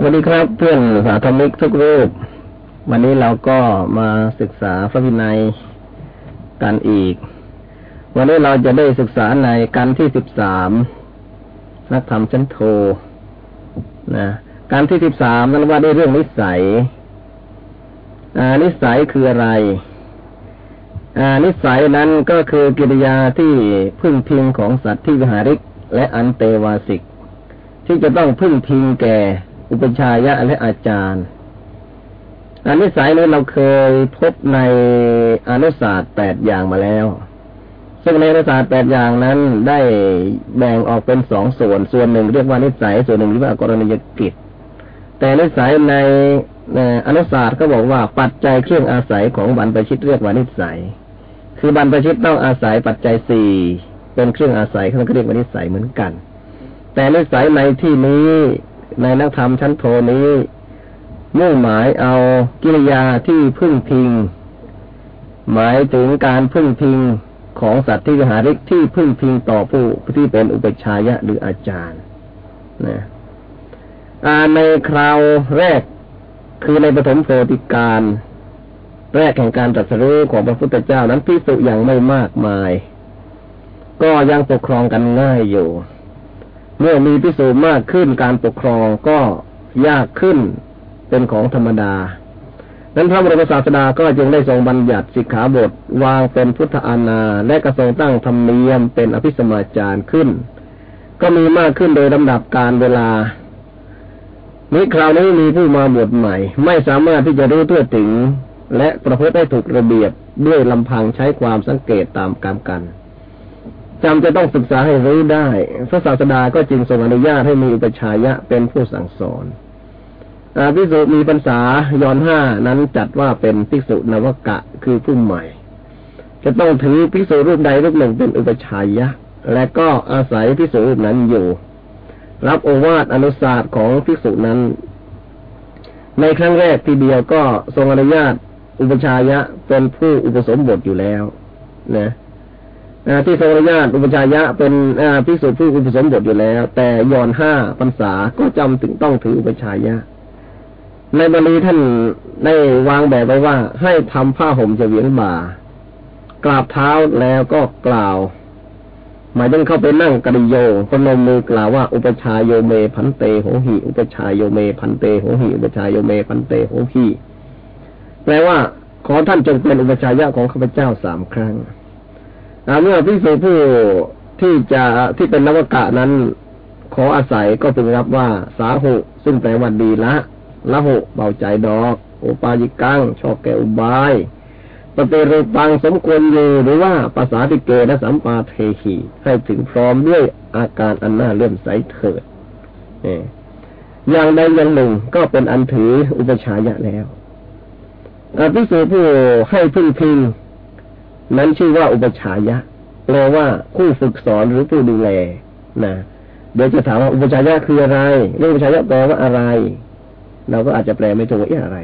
สวัสดีครับเพื่อนสาธมิกทุกรูป วันนี้เราก็มาศึกษาพระวินัยกันอีก วันนี้เราจะได้ศึกษาในการที่สิบสามนักธรรมชั้นโทนะการที่สิบสามนั้นว่าได้เรื่องนิสัยนิสัยคืออะไรนิสัยนั้นก็คือกิริยาที่พึ่งพิงของสัตว์ที่วิหาริกและอันเตวาสิก ที่จะต้องพึ่งพิงแก่ อุปชายะและอาจารย์อันนิสัยนี้เราเคยพบในอนุศาสตร์แปดอย่างมาแล้ว ซึ่งในอนุศาสตร์แปดอย่างนั้นได้แบ่งออกเป็นสองส่วน ส่วนหนึ่งเรียกว่านิสัย ส่วนหนึ่งเรียกว่ากรณียกิจ แต่นิสัยในอนุศาสตร์ก็บอกว่าปัจจัยเครื่องอาศัยของบรรพชิตเรียกว่านิสัย คือบรรพชิตต้องอาศัยปัจจัยสี่เป็นเครื่องอาศัยเขาเรียกว่านิสัยเหมือนกัน แต่นิสัยในที่นี้ ในนักธรรมชั้นโทนี้มุ่งหมายเอากิริยาที่พึ่งพิง หมายถึงการพึ่งพิงของสัตว์ที่วิหาริกที่พึ่งพิงต่อผู้ที่เป็นอุปชายะหรืออาจารย์นะในคราวแรกคือในปฐมโพธิการแรกแห่งการตรัสรู้ของพระพุทธเจ้านั้นพิสุอย่างไม่มากมาย ก็ยังปกครองกันง่ายอยู่ เมื่อมีพิสูจน์มากขึ้นการปกครองก็ยากขึ้นเป็นของธรรมดา นั้นพระบรมศาสดาก็จึงได้ทรงบัญญัติสิกขาบทวางเป็นพุทธานาและกระทรงตั้งธรรมเนียมเป็นอภิสมาจารขึ้น ก็มีมากขึ้นโดยลำดับการเวลานี้คราวนี้มีผู้มาบวชใหม่ ไม่สามารถที่จะรู้ทั่วถึง และประพฤติได้ถูกระเบียบด้วยลำพังใช้ความสังเกตตามกรรมกัน จำจะต้องศึกษาให้รู้ได้ พระศาสดาก็จึงทรงอนุญาตให้มีอุปชายะเป็นผู้สั่งสอนอภิสุมีพรรษายอนห้านั้นจัดว่าเป็นภิกษุนวกะคือผู้ใหม่ จะต้องถือภิกษุรูปใดรูปหนึ่งเป็นอุปชายะ และก็อาศัยภิกษุรูปนั้นอยู่ รับโอวาทอนุสาสของภิกษุนั้น ในครั้งแรกทีเดียวก็ทรงอนุญาตอุปชายะเป็นผู้อุปสมบทอยู่แล้ว นะ ที่ทรงอนุญาตอุปชายะเป็นพิสุผู้อุปสมบทอยู่แล้ว แต่ย้อนห้าพรรษาก็จำถึงต้องถืออุปชายะในบาลีท่านได้วางแบบไว้ว่า ให้ทำผ้าห่มเฉวียงบ่ากราบเท้าแล้วก็กล่าว หมายถึงเข้าไปนั่งกริโยพนมมือกล่าวว่าอุปชายโยเมพันเตโหหิอุปชายโยเมพันเตโหหิอุปชายโยเมพันเตโหหิแปลว่าขอท่านจงเป็นอุปชายะของข้าพเจ้าสามครั้ง เมื่อพิสูจผู้ที่จะที่เป็นนวกะนั้น ขออาศัยก็พึงรับว่า สาหุซึ่งแปลว่าดีละละหุเบาใจดอกโอปายิกังชอบแก่อุบายปฏิรูปังสมควรอยู่หรือว่าภาษาติเกและสัมปาเทขีให้ถึงพร้อมด้วยอาการอันน่าเลื่อมใสเถิดอย่างใดอย่างหนึ่งก็เป็นอันถืออุปชายะแล้วอภิสูผู้ให้พึ่งพิง นั้นชื่อว่าอุปชายะแปลว่าผู้ฝึกสอนหรือผู้ดูแลนะเดี๋ยวจะถามว่าอุปชายะคืออะไรเรื่องอุปชายะแปลว่าอะไร เราก็อาจจะแปลไม่ถูกว่าอะไร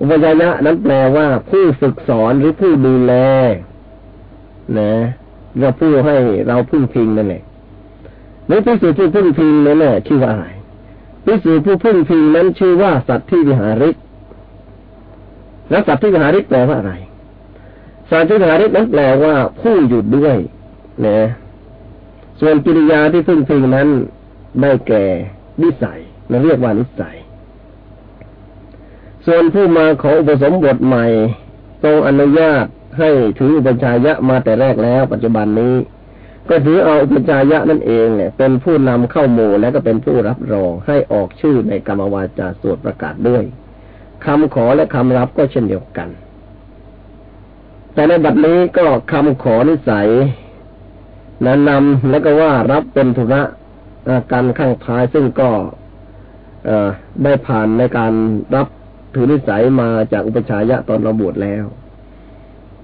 อุปชายะนั้นแปลว่า ผู้ฝึกสอนหรือผู้ดูแล นะเราผู้ให้เราพึ่งพิงนั่นแหละในพิสูจน์ผู้พึ่งพิงนั่นแหละชื่อว่าอะไรพิสูจผู้พึ่งพิงนั้นชื่อว่าสัตว์ที่วิหาริก แล้วสัตว์ที่วิหาริกแปลว่าอะไร สาธิหารินั้นแปลว่า ผู้หยุดด้วยนะส่วนกิริยาที่พึ่งพิงนั้นได้แก่นิสัยเราเรียกว่านิสัย ส่วนผู้มาขออุปสมบทใหม่ทรงอนุญาตให้ถืออุปชายะมาแต่แรกแล้ว ปัจจุบันนี้ ก็ถือเอาอุปชายะนั่นเองเนี่ย เป็นผู้นำเข้าหมู่และก็เป็นผู้รับรองให้ออกชื่อในกรรมวาจาสวดประกาศด้วยคำขอและคำรับก็เช่นเดียวกัน แต่ในบัดนี้ก็คำขอนิสัยนั้นำแล้วก็ว่ารับเป็นธุระการข้างท้ายซึ่งก็ได้ผ่านในการรับถือนิสัยมาจากอุปชายะตอนเราบวชแล้ว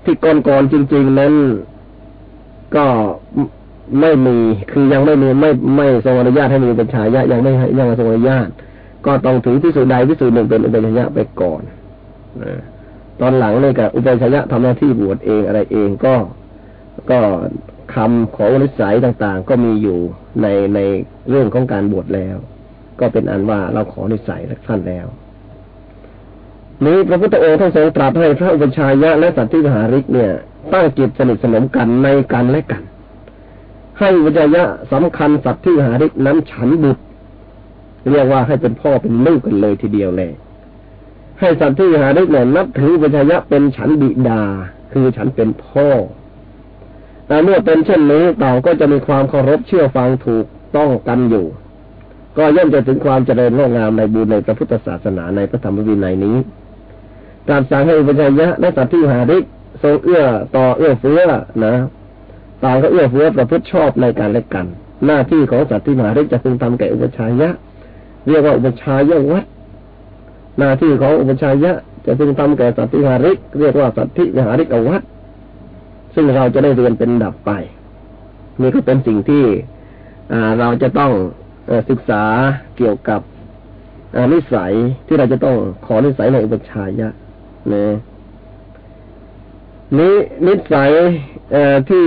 ที่ก่อนๆจริง ๆ นั้นก็ไม่มีคือยังไม่มีไม่ไม่ทรงอนุญาตให้มีอุปชายะยังไม่ยังทรงอนุญาต ก็ต้องถือพิสูจน์ใดพิสูจน์หนึ่งเป็นอุปชายะไปก่อนนะ ตอนหลังเนี่ยกับอุปชัยะทำหน้าที่บวชเองอะไรเองก็ก็คำของนิสัยต่างๆ ก็มีอยู่ในในเรื่องของการบวชแล้ว ก็เป็นอันว่าเราขอนิสัยท่านแล้วนี้พระพุทธองค์ท่านทรงตรัสให้พระอุปชายะและสัตว์ที่หาริกเนี่ยตั้งจิตสนิทสนมกันในกันและกัน ให้อุปชยะสำคัญสัตว์ที่หาริกนั้นฉันบุตรเรียกว่าให้เป็นพ่อเป็นลูกกันเลยทีเดียวเลย ให้สัตว์ที่หาริกเนี่ยนับถืออุปชายะเป็นฉันบิดา คือฉันเป็นพ่อแต่เมื่อเป็นเช่นนี้ต่าก็จะมีความเคารพเชื่อฟังถูกต้องกันอยู่ ก็ย่อมจะถึงความเจริญงอกงามในบุญในพระพุทธศาสนาในพระธรรมวินัยนี้ การสั่งให้อุปชัยะและสัตว์ที่หาริกทรงเอื้อต่อเอื้อเฟื้อนะต่างก็เอื้อเฟื้อประพฤติชอบในการและกัน หน้าที่ของสัตว์ที่หาริกจะพึงทำแก่อุปชัยยะ เรียกว่าอุปชัยยะวัด หน้าที่ของอุปชัยยะ จะพึงทำแก่สัตว์ที่หาริก เรียกว่าสัตว์ที่หาริกวัดซึ่งเราจะได้เรียนเป็นดับไป นี่ก็เป็นสิ่งที่เราจะต้องศึกษาเกี่ยวกับนิสัยที่เราจะต้องขอนิสัยในอุปชัยยะนะนี้นิสัยที่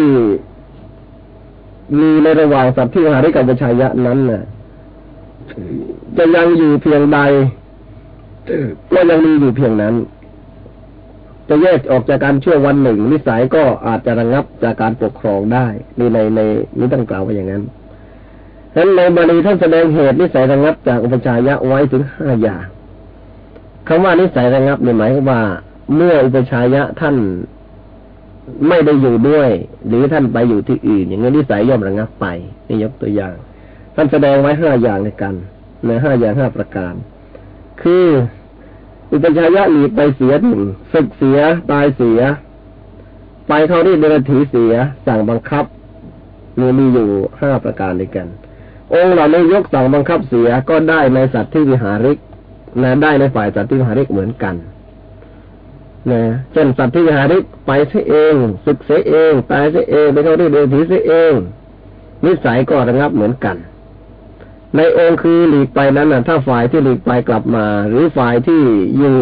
มีในระหว่างสัตว์ที่หาได้กับอุปชัยยะนั้นน่ะ จะยังอยู่เพียงใด ก็ยังมีอยู่เพียงนั้น จะแยกออกจากการชั่ววันหนึ่งนิสัยก็อาจจะระงับจากการปกครองได้นี่ในในนี้ต้งกล่าวไว่าอย่างนั้นฉะนั้นในบาลีท่านแสดงเหตุนิสัยระงับจากอุปชายะไว้ถึงห้าอย่างคำว่านิสัยระงับหมายวามว่า เมื่ออุปชายะท่านไม่ได้อยู่ด้วย หรือท่านไปอยู่ที่อื่น อย่างนี้นิสัยย่อมระงับไปนี่ยกตัวอย่าง ท่านแสดงไว้ห้าอย่างในกันในห้าอย่างห้าประการ คืออุปชายะหลีไปเสียหนึ่งศึกเสีย ตายเสีย ไปเข้าที่เดรถีเสีย สั่งบังคับมีมีอยู่ห้าประการด้วยกัน องค์เหล่านี้ยกสั่งบังคับเสียก็ได้ในสัตว์ที่วิหาริกนะได้ในฝ่ายสัตว์ที่วิหาริกเหมือนกันนะเช่นสัตว์ที่วิหาริกไปเสียเองศึกเสียเอง ตายเสียเองไปเข้าที่เดถีเสียเอง นิสัยก็ระงับเหมือนกัน ในองค์คือหลีกไปนั้นนะถ้าฝ่ายที่หลีกไปกลับมา หรือฝ่ายที่อยู่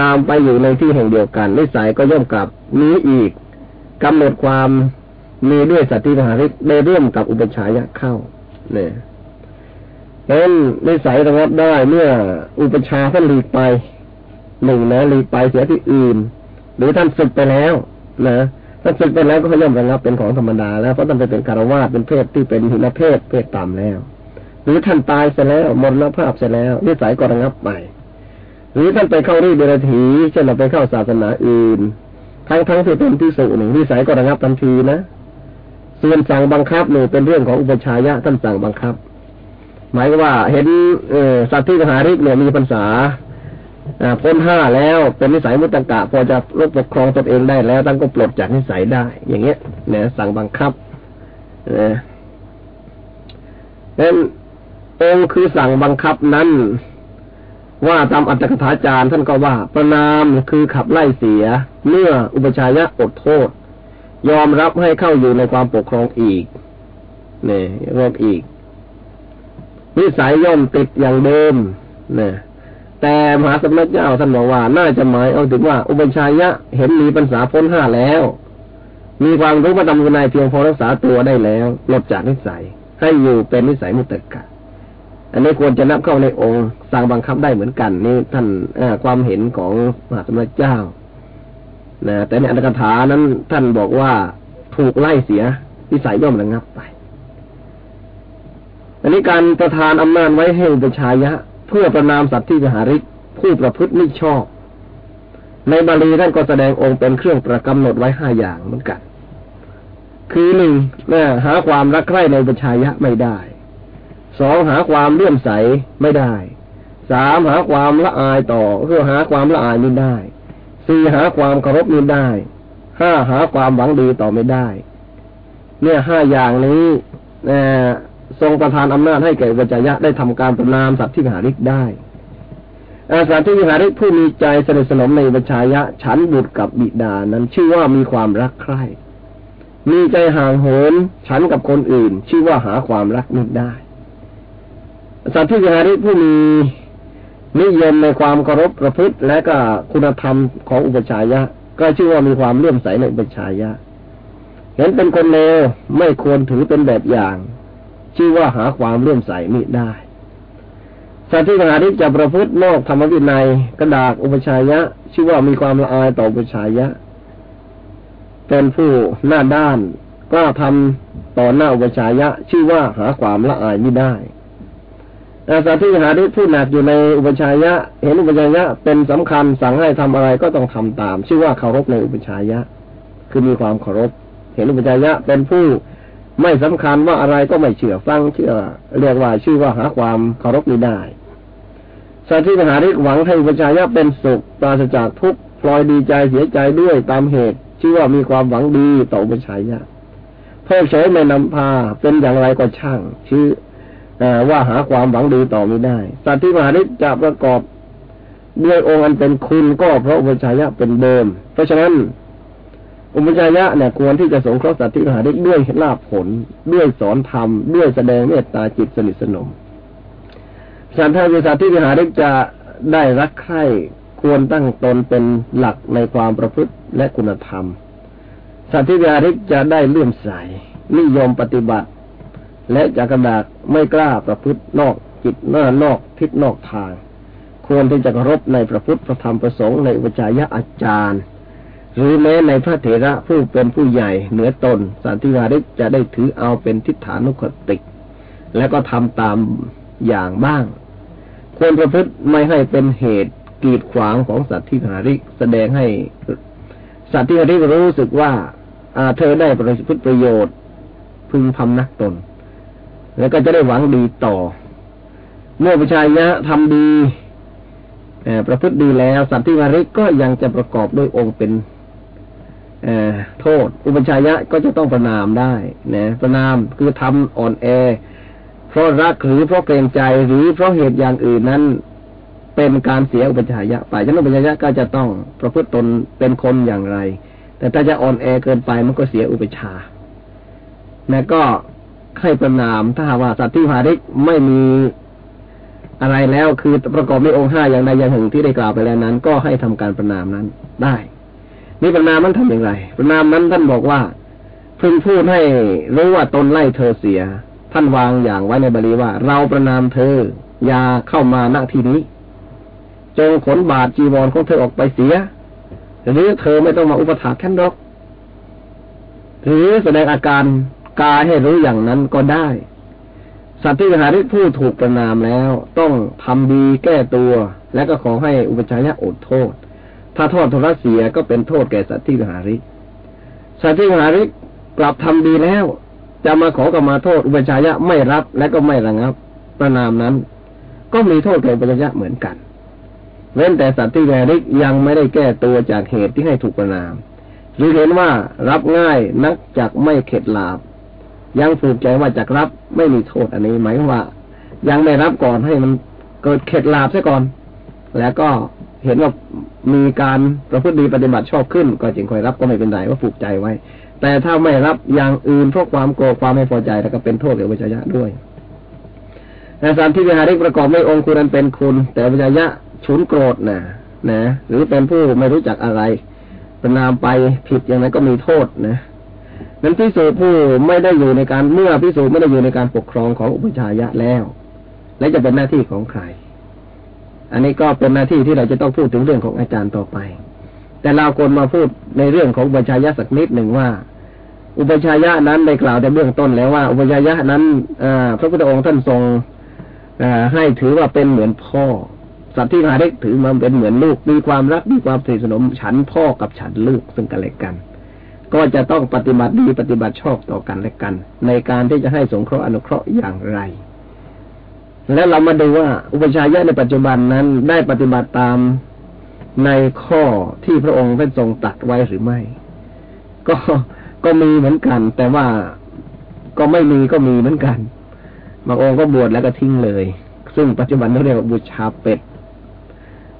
ตามไปอยู่ในที่แห่งเดียวกันนิสัยก็ย่อมกลับนี้อีกกำหนดความมีด้วยสัตว์ที่หาริกได้ร่วมกับอุปชัยะเข้า เนี่ยนั้นนิสัยระงับได้เมื่ออุปชาท่านหลีกไปหนึ่งนะหลีกไปเสียที่อื่น หรือท่านสึกไปแล้วนะท่าสึกไปแล้วก็ย่อมระงับเป็นของธรรมดาแล้วเพราะท่านไปเป็นคารวาสเป็นเพศที่เป็นหินเพศเพศต่ำแล้ว หรือท่านตายเสียแล้วมรณภาพเสียแล้วนิสัยก็ระงับไป หรือท่านไปเข้ารีเดรถีเช่นเราไปเข้าศาสนาอื่น ทั้งทั้งที่เป็นที่สุหนึ่งนิสัยก็ระงับทันทีนะส่วนสั่งบังคับหนี่เป็นเรื่องของอุปชายะท่านสั่งบังคับ หมายว่าเห็นเอสัตว์ที่มหาริกเนี่ยมีพรรษาพ้นห้าแล้วเป็นนิสัยมุตตะพอจะรบปกครองตนเองได้แล้วตั้งก็ปลดจากนิสัยได้ อย่างเงี้ยเนี่ยสั่งบังคับนะนั้น องค์คือสั่งบังคับนั้น ว่าตามอัตถกถาจารย์ท่านก็ว่า ประนามคือขับไล่เสีย เมื่ออุปชายะอดโทษ ยอมรับให้เข้าอยู่ในความปกครองอีกเนี่ยรอบอีกนิสัยย่อมติดอย่างเดิมเนี่ยแต่มหาสมณเจ้าท่านบอกว่า น่าจะหมายเอาถึงว่า อุปชัยยะเห็นมีปัญษาพ้นห้าแล้ว มีความรู้ประจำวินัยเพียงพอรักษาตัวได้แล้วลดจากนิสัย ให้อยู่เป็นนิสัยมุตตะกะ อันนี้ควรจะนับเข้าในองค์สั่งบังคับได้เหมือนกัน นี่ท่านความเห็นของมหาสมณเจ้านะแต่ในอัตถกถานั้น ท่านบอกว่าถูกไล่เสียวิสัยย่อมระงับไป อันนี้การประทานอำนาจไว้ให้อุปชายะ เพื่อประนามสัตว์ที่จะหาริกผู้ประพฤติไม่ชอบ ในบาลีท่านก็แสดงองค์เป็นเครื่องประกำหนดไว้ห้าอย่างเหมือนกัน คือหนึ่งหาความรักใคร่ในอุปชายะไม่ได้ สองหาความเลื่อมใสไม่ได้ สามหาความละอายต่อเพื่อหาความละอายไม่ได้สี่หาความเคารพนี้ได้ห้าหาความหวังดีต่อไม่ได้ เนี่ยห้าอย่างนี้ทรงประทานอำนาจให้แก่วิจยะได้ทำการประนามสัตว์ที่หาริกได้อาสัตว์ที่หาริกผู้มีใจสนิทสนมในวิชายะฉันบุตรกับบิดานั้นชื่อว่ามีความรักใคร่มีใจห่างโหนฉันกับคนอื่น ชื่อว่าหาความรักไม่ได้ สัตว์ที่หาริผู้มีนิยมในความเคารพประพฤติ และก็คุณธรรมของอุปชายะ ก็ชื่อว่ามีความเลื่อมใสในอุปชายะเห็นเป็นคนเลวไม่ควรถือเป็นแบบอย่าง ชื่อว่าหาความเลื่อมใสมิได้สัตว์ที่มหาฤทธิ์จะประพฤตินอกธรรมวินัยกระดากอุปชัยยะ ชื่อว่ามีความละอายต่ออุปชัยยะ เป็นผู้หน้าด้านกล้าทำต่อหน้าอุปชัยยะ ชื่อว่าหาความละอายไม่ได้ แต่สัตว์ที่หาฤทธิ์ผู้หนักอยู่ในอุปชัยยะ เห็นอุปชัยยะเป็นสำคัญสั่งให้ทำอะไรก็ต้องทำตาม ชื่อว่าเคารพในอุปชัยยะ คือมีความเคารพ เห็นอุปชัยยะเป็นผู้ไม่สำคัญว่าอะไรก็ไม่เชื่อฟังเชื่อ เรียกว่าชื่อว่าหาความเคารพไม่ได้สัตว์ที่หาฤทธิ์หวังให้อุปชัยยะเป็นสุขปราศจากทุกข์พลอยดีใจเสียใจด้วยตามเหตุ ชื่อว่ามีความหวังดีต่ออุปชัยยะเพิกเฉยไม่นำพาเป็นอย่างไรก็ช่าง ชื่อ ว่าหาความหวังดีต่อไม่ได้สัตว์ที่มหาฤทธิ์จะประกอบด้วยองค์อันเป็นคุณก็เพราะอุปชัยยะเป็นเดิม เพราะฉะนั้น อุปชัยยะเนี่ยควรที่จะสงเคราะห์สัตว์ที่มหาฤทธิ์ด้วยลาภผล ด้วยสอนธรรม ด้วยแสดงเมตตาจิตสนิทสนมสัตว์ที่สัตว์ที่มหาฤทธิ์จะได้รักใคร่ควรตั้งตนเป็นหลักในความประพฤติและคุณธรรม สัตว์ที่มหาฤทธิ์จะได้เลื่อมใสนิยมปฏิบัติ และจะกระดากไม่กล้าประพฤตินอกจิตหน้านอกทิศนอกทาง ควรที่จะเคารพในพระพุทธพระธรรมประสงค์ในอุปจายะอาจารย์ หรือแม้ในพระเถระผู้เป็นผู้ใหญ่เหนือตนสันติวาริกจะได้ถือเอาเป็นทิฏฐานุคติและก็ทำตามอย่างบ้าง ควรประพฤติไม่ให้เป็นเหตุกีดขวางของสัตว์ที่หาริกแสดงให้สัตว์ที่หาริกรู้สึกว่าอาเธอได้ประพฤติประโยชน์ พึงพำนักตน แล้วก็จะได้หวังดีต่อ เมื่อประชายะทำดีประพฤติดีแล้ว สัตว์ที่วาริกก็ยังจะประกอบด้วยองค์เป็นโทษ อุปชัยยะก็จะต้องประนามได้นะประนามคือทำอ่อนแอ เพราะรักหรือเพราะเกรงใจหรือเพราะเหตุอย่างอื่นนั้น เป็นการเสียอุปชัยยะไปฉะนั้นอุปชัยยะก็จะต้องประพฤติตนเป็นคนอย่างไร แต่ถ้าจะอ่อนแอเกินไปมันก็เสียอุปชานะก็ ให้ประนาม ถ้าหากว่าสัตว์ที่หาได้ไม่มีอะไรแล้วคือประกอบด้วยองค์ห้าอย่างใดอย่างหนึ่งที่ได้กล่าวไปแล้วนั้น ก็ให้ทำการประนามนั้นได้ นี่ประนามนั้นทำอย่างไร ประนามนั้นท่านบอกว่าพึงพูดให้รู้ว่าตนไล่เธอเสีย ท่านวางอย่างไว้ในบาลีว่า เราประนามเธอ อย่าเข้ามาณที่นี้ จงขนบาทจีวรของเธอออกไปเสียหรือเธอไม่ต้องมาอุปถากแค่นดอกหรือแสดงอาการ กายให้รู้อย่างนั้นก็ได้ สัตว์ที่หาริผู้ถูกประนามแล้ว ต้องทำดีแก้ตัว และก็ขอให้อุปชัยยะอดโทษ ถ้าโทษทรเสียก็เป็นโทษแก่สัตว์ที่หาริสัตว์ที่หาริกลับทำดีแล้ว จะมาขอกรรมาโทษอุปชัยยะไม่รับและก็ไม่ระงับ ประนามนั้น ก็มีโทษแก่อุปชัยยะเหมือนกันเว้นแต่สัตว์ที่หาริยังไม่ได้แก้ตัวจากเหตุที่ให้ถูกประนาม หรือเห็นว่ารับง่ายนักจักไม่เข็ดหลาบ ยังผูกใจว่าจะรับไม่มีโทษอันนี้หมายว่า ยังไม่รับก่อนให้มันเกิดเข็ดลาบซะก่อน แล้วก็เห็นว่ามีการประพฤติดีปฏิบัติชอบขึ้น ก็จึงค่อยรับก็ไม่เป็นไรว่าผูกใจไว้ แต่ถ้าไม่รับอย่างอื่นเพราะความโกรธความไม่พอใจแล้วก็เป็นโทษแก่วิจยะด้วยแต่สารที่วิหาริกประกอบไม่องค์คุณนั้นเป็นคุณ แต่วิจยะฉุนโกรธนะนะ หรือเป็นผู้ไม่รู้จักอะไรเป็นนามไปผิดอย่างนั้นก็มีโทษนะ นั้นพิสูจผู้ไม่ได้อยู่ในการเมื่อพิสูจไม่ได้อยู่ในการปกครองของอุปชายะแล้ว และจะเป็นหน้าที่ของใคร อันนี้ก็เป็นหน้าที่ที่เราจะต้องพูดถึงเรื่องของอาจารย์ต่อไป แต่เราควรมาพูดในเรื่องของอุปชายะสักนิดหนึ่งว่า อุปชายะนั้นได้กล่าวในเบื้องต้นแล้วว่า อุปชายะนั้นอพระพุทธองค์ท่านทรงอให้ถือว่าเป็นเหมือนพ่อสัตว์ที่มาได้ถือมาเป็นเหมือนลูกมีความรักมีความสนิทสนมฉันพ่อกับฉันลูกซึ่งกันและกัน ก็จะต้องปฏิบัติดีปฏิบัติชอบต่อกันและกัน ในการที่จะให้สงเคราะห์อนุเคราะห์อย่างไร แล้วเรามาดูว่าอุปชัยยะในปัจจุบันนั้นได้ปฏิบัติตามในข้อที่พระองค์ได้ทรงตัดไว้หรือไม่ ก็ก็มีเหมือนกัน แต่ว่าก็ไม่มีก็มีเหมือนกันบางองค์ก็บวชแล้วก็ทิ้งเลย ซึ่งปัจจุบันเราเรียกว่าบูชาเป็ด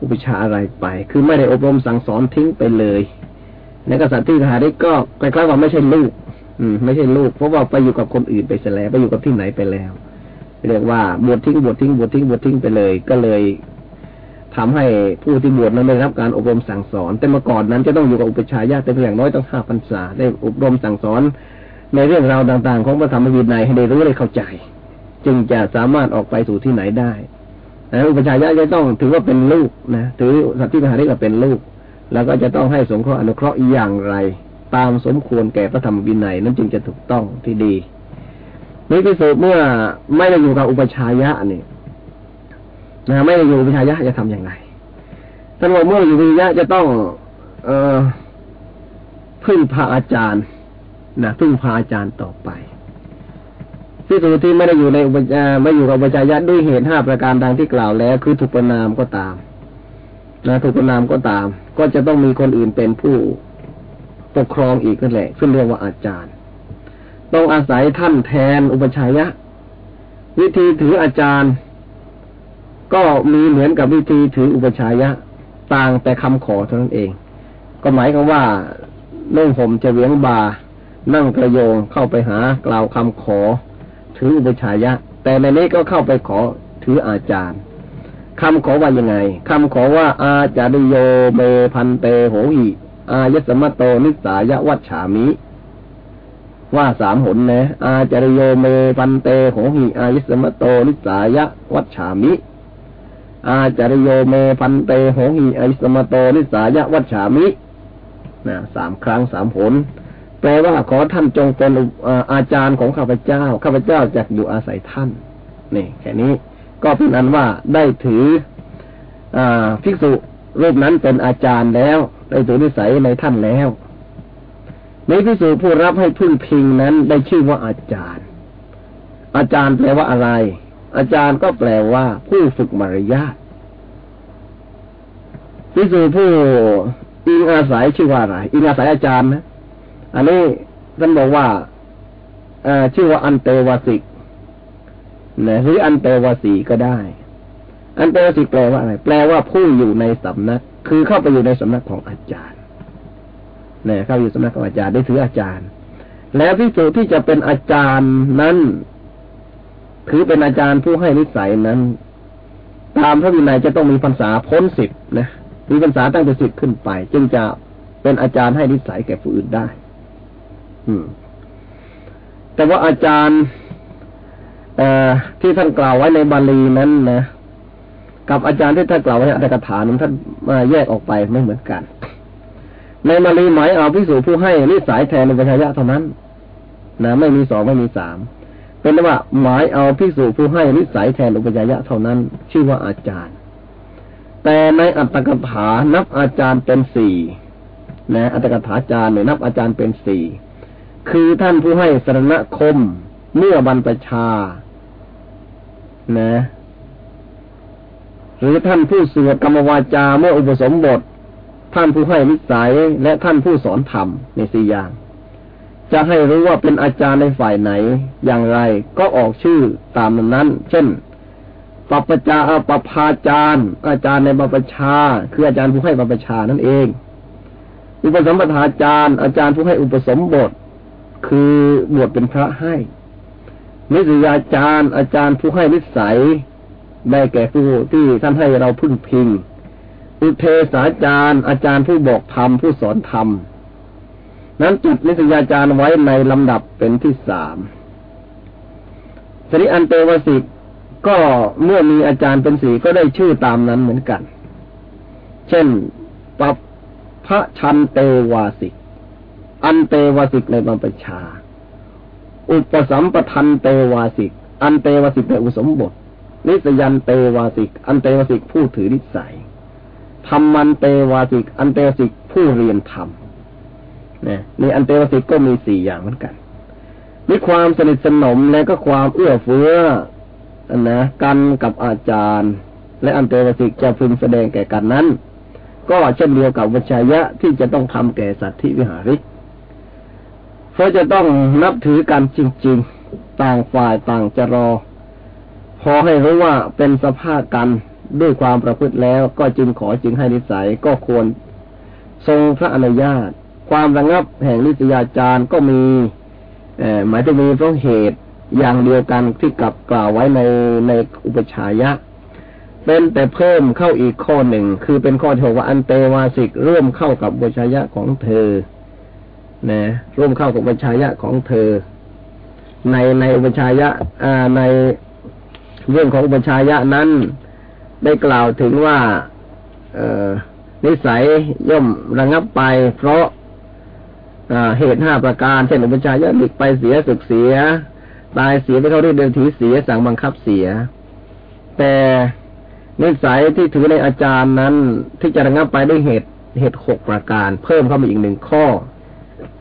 อุปชาอะไรไป คือไม่ได้อบรมสั่งสอนทิ้งไปเลย ในกษัตริย์ที่หาได้ก็คล้ายๆว่าไม่ใช่ลูก อืม ไม่ใช่ลูก เพราะว่าไปอยู่กับคนอื่นไปเสียแล้วไปอยู่กับที่ไหนไปแล้วเรียกว่าบวชทิ้งบวชทิ้งบวชทิ้งบวชทิ้งไปเลย ก็เลยทำให้ผู้ที่บวชนั้นได้รับการอบรมสั่งสอน แต่เมื่อก่อนนั้นจะต้องอยู่กับอุปชายาเป็นอย่างน้อยต้องห้าพรรษาได้อบรมสั่งสอน ในเรื่องราวต่าง ๆ ของพระธรรมวินัยให้ได้รู้ได้เข้าใจ จึงจะสามารถออกไปสู่ที่ไหนได้นะอุปชายะจะต้องถือว่าเป็นลูกนะถือสัตว์ที่มหาริกเป็นลูก แล้วก็จะต้องให้สงเคราะห์อนุเคราะห์อย่างไร ตามสมควรแก่พระธรรมวินัยนั้นจึงจะถูกต้องที่ดีนี่พิสูจเมื่อไม่ได้อยู่กับอุปชายะนี่นะไม่ได้อยู่อุปชายะจะทํำอย่างไรท่านบอกเมื่ออยู่อุปชายะจะต้อง เออพึ่งพาอาจารย์นะพึ่งพาอาจารย์ต่อไปพิสูจที่ไม่ได้อยู่ในอุปไม่อยู่กับอุปชายะด้วยเหตุห้าประการดังที่กล่าวแล้ว คือถูกประนามก็ตาม นะถูกประนามก็ตาม ก็จะต้องมีคนอื่นเป็นผู้ปกครองอีกนั่นแหละซึ่งเรียกว่าอาจารย์ ต้องอาศัยท่านแทนอุปชัยยะ วิธีถืออาจารย์ ก็มีเหมือนกับวิธีถืออุปชัยยะ ต่างแต่คำขอเท่านั้นเอง ก็หมายความว่านุ่งผมจะเวียงบา นั่งกระโยงเข้าไปหากล่าวคำขอ ถืออุปชัยยะ แต่ในนี้ก็เข้าไปขอถืออาจารย์ คำขอว่ายังไงคำขอว่า อาจาริโยเมพันเตโหหิอายสมะโตนิสายะวัชฉามิ ว่าสามหนนะ อาจาริโยเมพันเตโหหิอายสมะโตนิสายะวัชฉามิ อาจาริโยเมพันเตโหหิอายสมะโตนิสายะวัชฉามินะสามครั้งสามผลแปลว่าขอท่านจงเป็นอาจารย์ของข้าพเจ้า ข้าพเจ้าจะอยู่อาศัยท่าน นี่แค่นี้ ก็เป็นอันว่าได้ถืออภิกษุรูปนั้นเป็นอาจารย์แล้วได้ถือนิสัยในท่านแล้วในภิกษุผู้รับให้พึ่งพิงนั้นได้ชื่อว่าอาจารย์ อาจารย์แปลว่าอะไร อาจารย์ก็แปลว่าผู้ฝึกมารยาทภิกษุผู้อิงอาศัยชื่อว่าอะไรอิงอาศัยอาจารย์นะอันนี้ท่านบอกว่าชื่อว่าอันเตวสิก นะหรืออันเตวสีก็ได้ อันเตวสีแปลว่าอะไร แปลว่าผู้อยู่ในสำนัก คือเข้าไปอยู่ในสำนักของอาจารย์เนี่ยเข้าอยู่สำนักของอาจารย์ได้ถืออาจารย์ แล้วพิสูจที่จะเป็นอาจารย์นั้นถือเป็นอาจารย์ผู้ให้นิสัยนั้น ตามพระวินัยจะต้องมีพรรษาพ้นสิบนะมีพรรษาตั้งแต่สิบขึ้นไป จึงจะเป็นอาจารย์ให้นิสัยแก่ผู้อื่นได้ อืม แต่ว่าอาจารย์ ที่ท่านกล่าวไว้ในบาลีนั้นนะกับอาจารย์ที่ท่านกล่าวไว้ในอัตถกถานั้นท่านมาแยกออกไปไม่เหมือนกัน ในบาลีหมายเอาพิสูจผู้ให้นิสัยแทนในปัญญาเท่านั้น นะ ไม่มีสองไม่มีสามเป็นว่าหมายเอาพิสูจผู้ให้นิสัยแทนอุปจายะเท่านั้น ชื่อว่าอาจารย์ แต่ในอัตถกถานับอาจารย์เป็นสี่นะอัตถกถาจารย์เนี่ยนับอาจารย์เป็นสี่คือท่านผู้ให้สรณคม เมื่อบรรพชา นะ หรือท่านผู้สวดกรรมวาจาเมื่ออุปสมบท ท่านผู้ให้วิสัยและท่านผู้สอนธรรมในสี่อย่าง จะให้รู้ว่าเป็นอาจารย์ในฝ่ายไหน อย่างไรก็ออกชื่อตามนั้น เช่นปัปจาปพาจารย์อาจารย์ในบัพชา คืออาจารย์ผู้ให้บัพชานั่นเอง อุปสมบทาจารย์ อาจารย์ผู้ให้อุปสมบท คือบวชเป็นพระให้ นิสยาจารย์ อาจารย์ผู้ให้นิสัย ได้แก่ผู้ที่ท่านให้เราพึ่งพิง อุเทศาจารย์ อาจารย์ผู้บอกธรรมผู้สอนธรรม นั้นจัดนิสยาจารย์ไว้ในลำดับเป็นที่สามสริอันเตวสิกก็เมื่อมีอาจารย์เป็นสีก็ได้ชื่อตามนั้นเหมือนกัน เช่นปัปพระชันเตวาสิก อันเตวาสิกในบรรพชา อุปสัมปทันเตวาสิก อันเตวาสิกในอุสมบท นิสยันเตวาสิก อันเตวาสิกผู้ถือนิสัยธรรมันเตวาสิก อันเตวาสิกผู้เรียนธรรมนี่นี่อันเตวาสิกก็มีสี่อย่างเหมือนกันมีความสนิทสนมและก็ความเอื้อเฟื้อนะกันกับอาจารย์ และอันเตวสิกจะพึงแสดงแก่กันนั้น ก็เช่นเดียวกับวิชัยะที่จะต้องทำแก่สัตว์ที่วิหาริก เพราะจะต้องนับถือกันจริง ๆ ต่างฝ่ายต่างจะรอ พอให้รู้ว่าเป็นสภาพกันด้วยความประพฤติแล้วก็จึงขอจึงให้นิสัยก็ควร ทรงพระอนุญาต ความระงับแห่งนิสยาจารย์ก็มีหมายถึงมีเพราะเหตุอย่างเดียวกันที่กลับกล่าวไว้ในในอุปชายะ เป็นแต่เพิ่มเข้าอีกข้อหนึ่ง คือเป็นข้อที่ว่าอันเตวาสิกร่วมเข้ากับอุปชายะของเธอ นะร่วมเข้ากับบัญชายะของเธอ ในในอุปชายะอ่าในเรื่องของอุปชายะนั้น ได้กล่าวถึงว่าเออนิสัยย่อมระงับไป เพราะเหตุห้าประการเช่นอุปชายะหลีกไปเสียสึกเสีย ตายเสียไปเขาเรียกเดินถือเสียสั่งบังคับเสีย แต่นิสัยที่ถือในอาจารย์นั้นที่จะระงับไปด้วยเหตุเหตุหกประการ เพิ่มเข้ามาอีกหนึ่งข้อ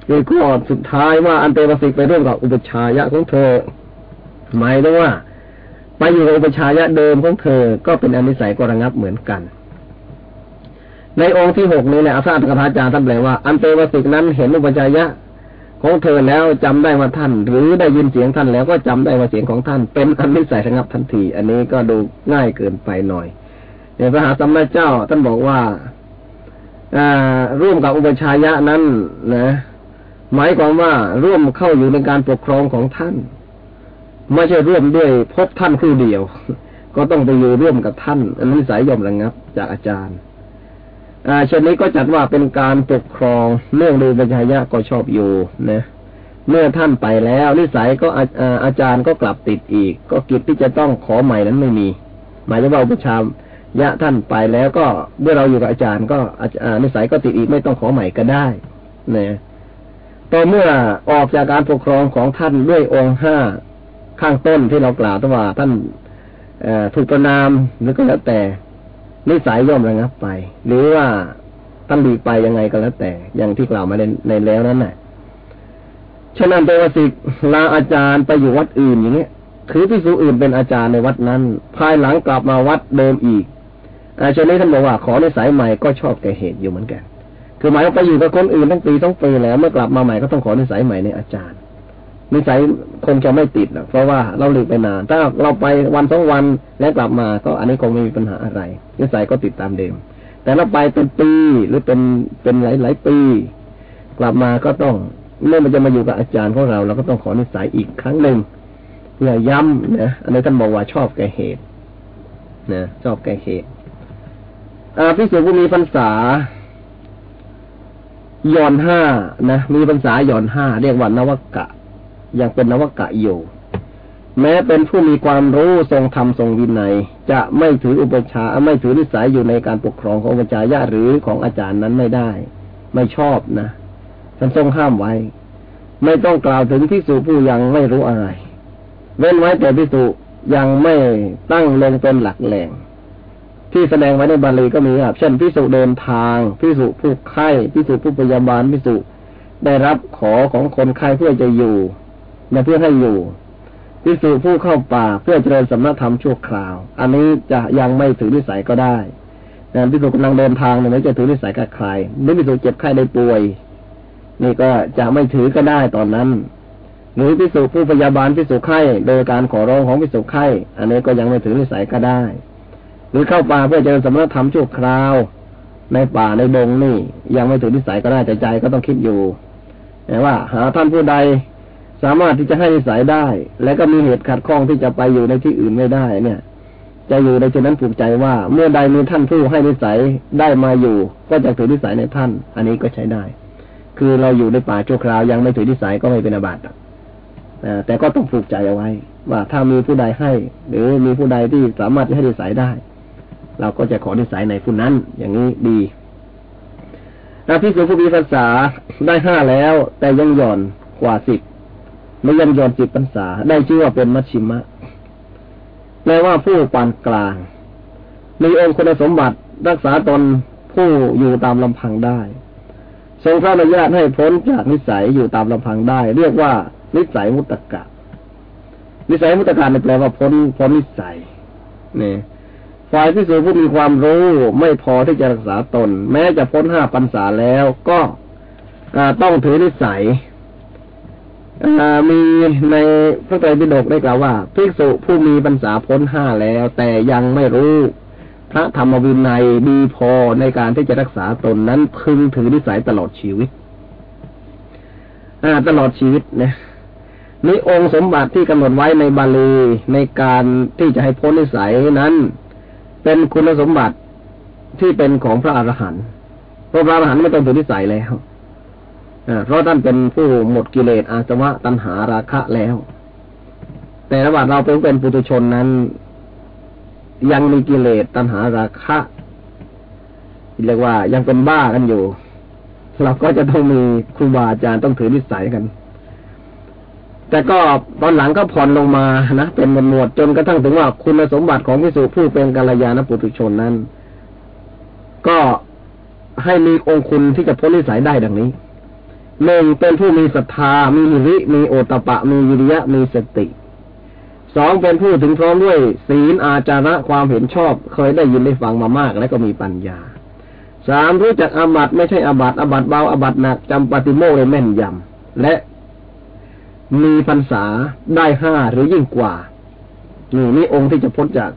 คือข้อสุดท้ายว่าอันเตวสิกไปร่วมกับอุปชายะของเธอ หมายถึงว่า ไปอยู่กับอุปชายะเดิมของเธอ ก็เป็นอนิสัยก็ระงับเหมือนกัน ในองค์ที่หกนี้แหละอาราตกถาจารย์ท่านแปลว่าอันเตวสิกนั้นเห็นอุปชายะของเธอแล้วจำได้ว่าท่าน หรือได้ยินเสียงท่านแล้วก็จำได้ว่าเสียงของท่าน เป็นอนิสัยระงับทันที อันนี้ก็ดูง่ายเกินไปหน่อยในพระหาสัมมาเจ้าท่านบอกว่าร่วมกับอุปชายะนั้นนะ หมายความว่าร่วมเข้าอยู่ในการปกครองของท่าน ไม่ใช่ร่วมด้วยพบท่านผู้เดียว ก็ต้องไปอยู่ร่วมกับท่านอันนี้สายยอมระงับ จากอาจารย์อาเช่นนี้ก็จัดว่าเป็นการปกครองเนื่องโดยปัญญายะก็ชอบอยู่นะเมื่อท่านไปแล้วนิสัยก็อาอาจารย์ก็กลับติดอีก ก็กิจที่จะต้องขอใหม่นั้นไม่มี หมายถึงว่าอุปชายะท่านไปแล้วก็เมื่อเราอยู่กับอาจารย์ก็อานิสัยก็ติดอีกไม่ต้องขอใหม่ก็ได้นะ ต่อเมื่อออกจากการปกครองของท่านด้วยองค์ห้าข้างต้นที่เรากล่าวว่า ท่านถูกประนามหรือก็แล้วแต่นิสัยย่อมระงับไป หรือว่าท่านดีไปยังไงก็แล้วแต่ อย่างที่กล่าวมาในในแล้วนั้นแหละฉะนั้นเทวสิกลาอาจารย์ไปอยู่วัดอื่นอย่างเงี้ยถือพิสูอื่นเป็นอาจารย์ในวัดนั้น ภายหลังกลับมาวัดเดิมอีกอาจารย์นี้ท่านบอกว่าขอในสายใหม่ก็ชอบแก่เหตุอยู่เหมือนกัน คือหมายว่าไปอยู่กับคนอื่นทั้งปีต้องปีแล้วเมื่อกลับมาใหม่ก็ต้องขอในสายใหม่ในอาจารย์ นิสัยคงจะไม่ติดหรอกเพราะว่าเราหลีกไปนาน ถ้าเราไปวันสองวันแล้วกลับมา ก็อันนี้คงไม่มีปัญหาอะไร นิสัยก็ติดตามเดิม แต่เราไปเป็นปีหรือเป็นเป็นหลายหลายปี กลับมาก็ต้องเมื่อมันจะมาอยู่กับอาจารย์ของเราเราก็ต้องขอนิสัยอีกครั้งหนึ่งเพื่อย้ำนะอันนี้ท่านบอกว่าชอบแก่เหตุนะชอบแก่เหตุอาพิสุผู้มีพรรษา ย่อนห้านะมีพรรษาย่อนห้าเรียกว่านวกะ ยังเป็นนวกะอยู่ แม้เป็นผู้มีความรู้ทรงธรรมทรงวินัย จะไม่ถืออุปชาไม่ถือนิสัยอยู่ในการปกครองของอุปชายะหรือของอาจารย์นั้นไม่ได้ ไม่ชอบนะท่านทรงห้ามไว้ ไม่ต้องกล่าวถึงพิสูผู้ยังไม่รู้อะไร เว้นไว้แต่พิสูยังไม่ตั้งลงเป็นหลักแหล่ง ที่แสดงไว้ในบาลีก็มีครับ เช่นพิสุเดินทางพิสุผู้ไข้พิสุผู้พยาบาลพิสุได้รับขอของคนไข้เพื่อจะอยู่และเพื่อให้อยู่พิสูจผู้เข้าป่าเพื่อเจริญสมณธรรมชั่วคราว อันนี้จะยังไม่ถือนิสัยก็ได้แต่พิสูจกำลังเดินทางเนี่ยไม่จะถือนิสัยกับใครหรือพิสูจเจ็บไข้ได้ป่วย นี่ก็จะไม่ถือก็ได้ตอนนั้น หรือพิสูจผู้พยาบาลพิสูจไข้โดยการขอร้องของพิสูจไข้ อันนี้ก็ยังไม่ถือนิสัยก็ได้ หรือเข้าป่าเพื่อเจริญสมณธรรมชั่วคราว ในป่าในดงนี่ ยังไม่ถือนิสัยก็ได้แต่ใจก็ต้องคิดอยู่แต่ว่า หาท่านผู้ใดสามารถที่จะให้นิสัยได้ และก็มีเหตุขัดข้องที่จะไปอยู่ในที่อื่นไม่ได้ เนี่ย จะอยู่ในเช่นนั้นผูกใจว่า เมื่อใดมีท่านผู้ให้นิสัยได้มาอยู่ ก็จะถือนิสัยในท่าน อันนี้ก็ใช้ได้ คือเราอยู่ในป่าชั่วคราวยังไม่ถือนิสัยก็ไม่เป็นอาบัติแต่ก็ต้องผูกใจเอาไว้ ว่าถ้ามีผู้ใดให้ หรือมีผู้ใดที่สามารถจะให้นิสัยได้ เราก็จะขอนิสัยในผู้นั้น อย่างนี้ดีนาพิสุผู้มีภาษาได้ห้าแล้ว แต่ยังหย่อนกว่าสิบไม่ยันยอนจิตปัญษา ได้ชื่อว่าเป็นมัชชิมะแปลว่าผู้ปานกลาง มีองค์คุณสมบัติรักษาตนผู้อยู่ตามลำพังได้ทรงพระอนุญาตให้พ้นจากนิสัยอยู่ตามลำพังได้ เรียกว่า นิสัยมุตตะนิสัยมุตตะแปลว่าพ้นพ้นนิสัยนี่ ฝ่ายที่สูผู้มีความรู้ไม่พอที่จะรักษาตน แม้จะพ้นห้าปัญษาแล้วก็ต้องถือนิสัยมีในพระไตรปิฎกได้กล่าวว่าภิกษุผู้มีบรรษาพ้นห้าแล้ว แต่ยังไม่รู้พระธรรมวินัยดีพอในการที่จะรักษาตนนั้นพึงถือนิสัยตลอดชีวิตตลอดชีวิตนะนี่องค์สมบัติที่กำหนดไว้ในบาลีในการที่จะให้พ้นนิสัยนั้น เป็นคุณสมบัติที่เป็นของพระอรหันต์พระอรหันต์ไม่ต้องถือนิสัยแล้วเพราะท่านเป็นผู้หมดกิเลสอาสวะตัณหาราคะแล้ว แต่ระหว่างเราเป็นเป็นปุถุชนนั้น ยังมีกิเลสตัณหาราคะเรียกว่ายังเป็นบ้ากันอยู่ เราก็จะต้องมีครูบาอาจารย์ต้องถือนิสัยกัน แต่ก็ตอนหลังก็ผ่อนลงมานะเป็นมวดจนกระทั่งถึงว่าคุณสมบัติของพิสุผู้เป็นกัลยาณปุถุชนนั้น ก็ให้มีองคุณที่จะพ้นนิสัยได้ดังนี้หนึ่งเป็นผู้มีศรัทธา มีหิริ มีโอตปะ มีวิริยะ มีสติสองเป็นผู้ถึงพร้อมด้วยศีลอาจาระความเห็นชอบ เคยได้ยินได้ฟังมามาก และก็มีปัญญาสามรู้จักอาบัตไม่ใช่อาบัตอาบัตเบาอาบัตหนักจำปฏิโมกข์ได้แม่นยำและ มีพรรษาได้ห้าหรือยิ่งกว่านี่นี่องค์ที่จะพ้นจาก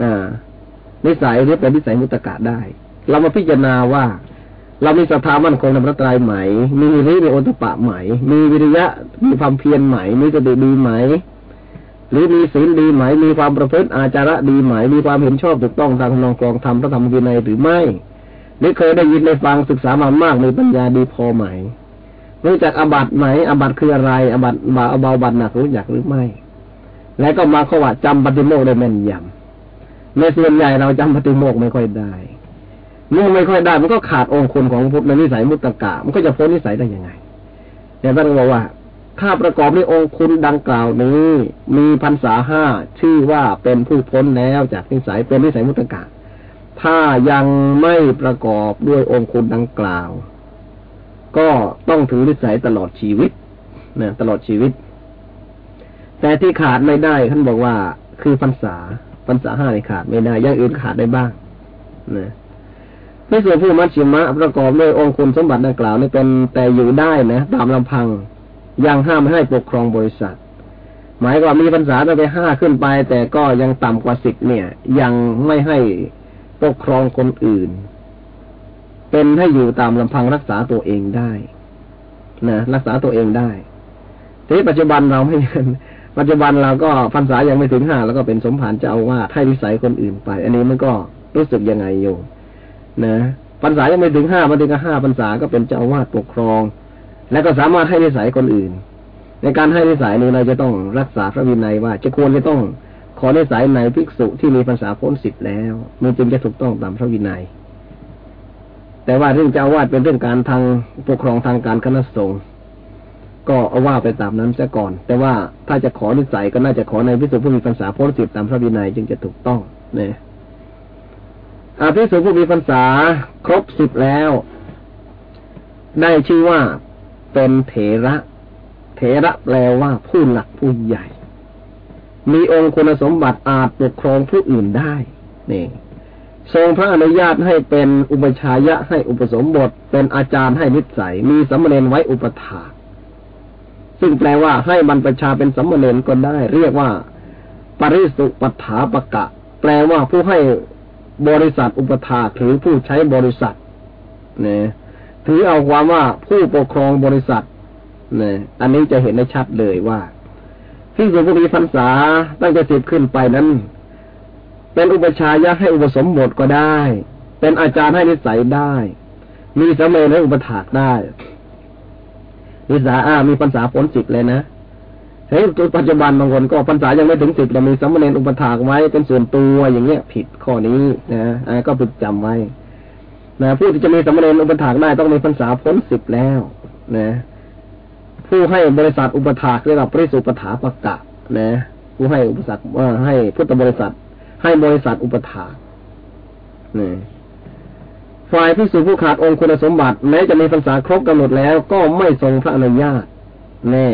อ่านิสัยหรือเป็นนิสัยมุตตะได้ เรามาพิจารณาว่า เรามีศรัทธามั่นคงในพระตรายไหม มีริมีโอตปะไหม มีวิริยะมีความเพียรไหม มีสติดีไหม หรือมีศีลดีไหม มีความประพฤติอาจาระดีไหม มีความเห็นชอบถูกต้องตามคำนองกรองธรรมพระธรรมวินัยหรือไม่หรือเคยได้ยินได้ฟังศึกษามามากมีปัญญาดีพอไหม รู้จักอบัตไหมอบัตคืออะไรอบัตบาเบาบัตหนักรู้จักหรือไม่ และก็มาเขาว่าจำปฏิโมกได้แม่นยำในส่วนใหญ่เราจำปฏิโมกไม่ค่อยได้เมื่อไม่ค่อยได้มันก็ขาดองค์คุณของพุทธในนิสัยมุตตะมันก็จะพ้นนิสัยได้ยังไงเนี่ท่านบอกว่า ถ้าประกอบด้วยองค์คุณดังกล่าวนี้ มีพรรษาห้าชื่อว่าเป็นผู้พ้นแล้วจากนิสัยเป็นนิสัยมุตตะถ้ายังไม่ประกอบด้วยองค์คุณดังกล่าว ก็ต้องถือนิสัยตลอดชีวิตนะตลอดชีวิต แต่ที่ขาดไม่ได้ท่านบอกว่า คือพรรษาพรรษาห้าในขาดไม่ได้ยังอื่นขาดได้บ้างนะไม่ส่วนผู้มัชชิมะประกอบด้วยองค์คุณสมบัติดังกล่าวนี่เป็นแต่อยู่ได้นะตามลำพังยังห้ามให้ปกครองบริษัท หมายความีพรรษาตั้งแต่ห้าขึ้นไป แต่ก็ยังต่ำกว่าสิบเนี่ย ยังไม่ให้ปกครองคนอื่น เป็นให้อยู่ตามลำพังรักษาตัวเองได้นะรักษาตัวเองได้ทีปัจจุบันเราไม่ปัจจุบันเราก็พรรษายังไม่ถึงห้าแล้วก็เป็นสมภารเจ้าว่าให้วิสัยคนอื่นไป อันนี้มันก็รู้สึกยังไงอยู่นะพรรษายังไม่ถึงห้ามาถึงก็ห้าพรรษาก็เป็นเจ้าวาสปกครอง และก็สามารถให้นิสัยคนอื่น ในการให้นิสัยนี้เราจะต้องรักษาพระวินัยว่า จะควรจะต้องขอนิสัยในภิกษุที่มีพรรษาพ้นสิบแล้ว มันจึงจะถูกต้องตามพระวินัย แต่ว่าเรื่องเจ้าวาดเป็นเรื่องการทางปกครองทางการคณะสงฆ์ก็เอาว่าไปตามนั้นซะก่อน แต่ว่าถ้าจะขอนิสัยก็น่าจะขอในพิสุผู้มีพรรษาพ้นสิบตามพระวินัยจึงจะถูกต้องเนี่ยอาภิสุผู้มีพรรษาครบสิบแล้ว ได้ชื่อว่าเป็นเถระ เถระแปลว่าผู้หลักผู้ใหญ่ มีองค์คุณสมบัติอาจปกครองผู้อื่นได้นี่ ทรงพระอนุญาตให้เป็นอุปชายะให้อุปสมบท เป็นอาจารย์ให้นิสัย มีสัมเณรไว้อุปถาซึ่งแปลว่าให้บรรพชาเป็นสัมเณรก็ได้ เรียกว่า ปริสุปัฏฐาปะกะ แปลว่าผู้ให้บริษัทอุปถาถือผู้ใช้บริษัทเนี่ยถือเอาความว่าผู้ปกครองบริษัทเนี่ยอันนี้จะเห็นได้ชัดเลยว่าที่สุภีพรรษาตั้งแต่สิบขึ้นไปนั้น เป็นอุปชายะให้อุปสมบทก็ได้ เป็นอาจารย์ให้นิสัยได้ มีสมัยให้อุปถากได้นิสาอามีพรรษาผลสิบเลยนะเฮ้ยปัจจุบันบางคนก็พรรษายังไม่ถึงสิบเรามีสมมาเนอุปถากไว้เป็นส่วนตัวอย่างเงี้ย ผิดข้อนี้นะอ่าก็ฝึกจำไว้นะผู้ที่จะมีสมมาเนอุปถากได้ต้องมีพรรษาพ้นสิบแล้ว นะ ผู้ให้บริษัทอุปถากเรียกว่าปริสุปถาปะกะนะ ผู้ให้อุปสรรคว่าให้พุทธบริษัท ให้บริษัทอุปถากนะฝ่ายพิสูจผู้ขาดองค์คุณสมบัติ แม้จะมีพรรษาครบกำหนดแล้ว ก็ไม่ทรงพระอนุญาตแน่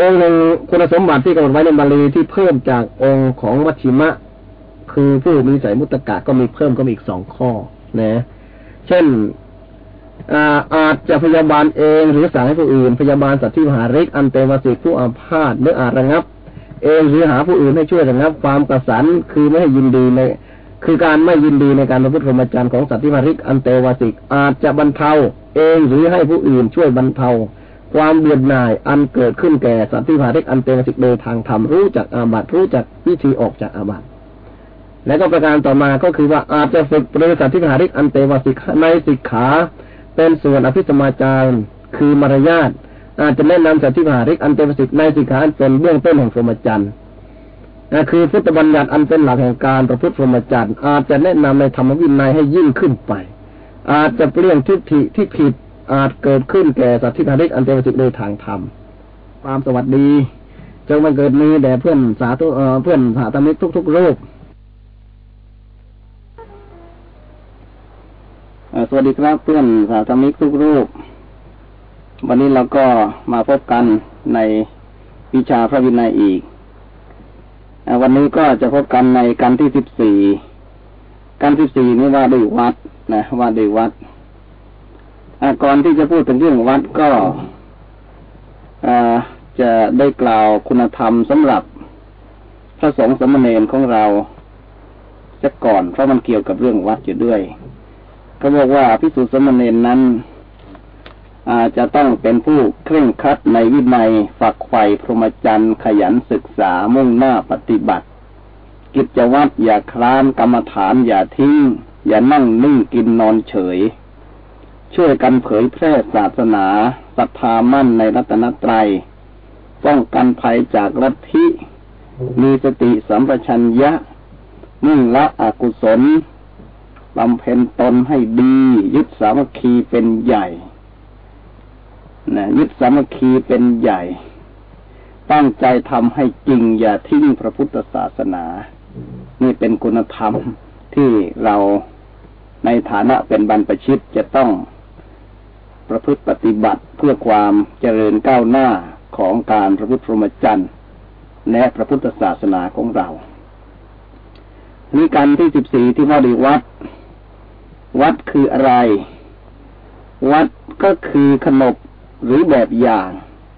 องค์หนึ่งคุณสมบัติที่กำหนดไว้ในบาลีที่เพิ่มจากองค์ของวัชิมะ คือผู้มีสายมุตตะก็มีเพิ่มก็มีอีกสองข้อนะเช่นอาอาจจะพยาบาลเองหรือสั่งให้ผู้อื่น พยาบาลสัตว์ที่มหาริกอันเตวสิกผู้อาพาธหรืออาจระงับ เองหรือหาผู้อื่นให้ช่วยระงับความกระสันคือไม่ให้ยินดีในคือการไม่ยินดีในการประพฤติพรหมจรรย์ของสัตว์ที่มาริกอันเตวสิกอาจจะบรรเทาเองหรือให้ผู้อื่นช่วยบรรเทา ความเบื่อหน่ายอันเกิดขึ้นแก่สัตว์ที่ผาเล็กอันเตมสิกโดยทางธรรมรู้จักอาบัตรู้จักวิธีออกจากอาบัตและก็ประการต่อมาก็คือว่าอาจจะฝึกปริสัตที่ผาเล็กอันเตวสิกในสิกขา เป็นส่วนอภิสมาจารคือมารยาท อาจจะแนะนำสัตว์ที่ผาเล็กอันเตวสิกในสิกขาเป็นเบื้องต้นของสมจันทร์คือพุทธบัญญัติอันเป็นหลักแห่งการประพฤติพรหมจรรย์อาจจะแนะนำในธรรมวินัยให้ยิ่งขึ้นไป อาจจะเปลี่ยนทิฏฐิที่ผิดอาจเกิดขึ้นแก่สัตว์ที่ทาริกอันเป็นสิทธิในทางธรรมความสวัสดีจงมาเกิดนี้แด่เพื่อนสาธุเพื่อนสาธมิกทุกๆรูปสวัสดีครับเพื่อนสาธมิกทุกรูป วันนี้เราก็มาพบกันในวิชาพระวินัยอีก วันนี้ก็จะพบกันในการที่สิบสี่การสิบสี่นี่ว่าด้วยวัดนะว่าด้วยวัดก่อนที่จะพูดถึงเรื่องวัดก็จะได้กล่าวคุณธรรมสำหรับพระสงฆ์สมณเณรของเราจะก่อนเพราะมันเกี่ยวกับเรื่องวัดอยู่ด้วยเขาบอกว่าพิสุสมณเณรนั้น อาจจะต้องเป็นผู้เคร่งครัดในวินัยฝักใฝ่พรหมจรรย์ขยันศึกษามุ่งหน้าปฏิบัติ กิจวัตรอย่าคลานกรรมฐานอย่าทิ้ง อย่านั่งนิ่งกินนอนเฉย ช่วยกันเผยแพร่ศาสนาศรัทธามั่นในรัตนตรัยป้องกันภัยจากลัทธิ มีสติสัมปชัญญะ มุ่งละอกุศลบำเพ็ญตนให้ดี ยึดสามัคคีเป็นใหญ่ นะยึดสามัคคีเป็นใหญ่ ตั้งใจทำให้จริงอย่าทิ้งพระพุทธศาสนา นี่เป็นคุณธรรมที่เราในฐานะเป็นบรรพชิตจะต้องประพฤติปฏิบัติเพื่อความเจริญก้าวหน้าของการพระพุทธพรหมจรรย์และพระพุทธศาสนาของเรานี่การที่สิบสี่ที่ว่าดีวัด วัดคืออะไร วัดก็คือขนบ หรือแบบอย่าง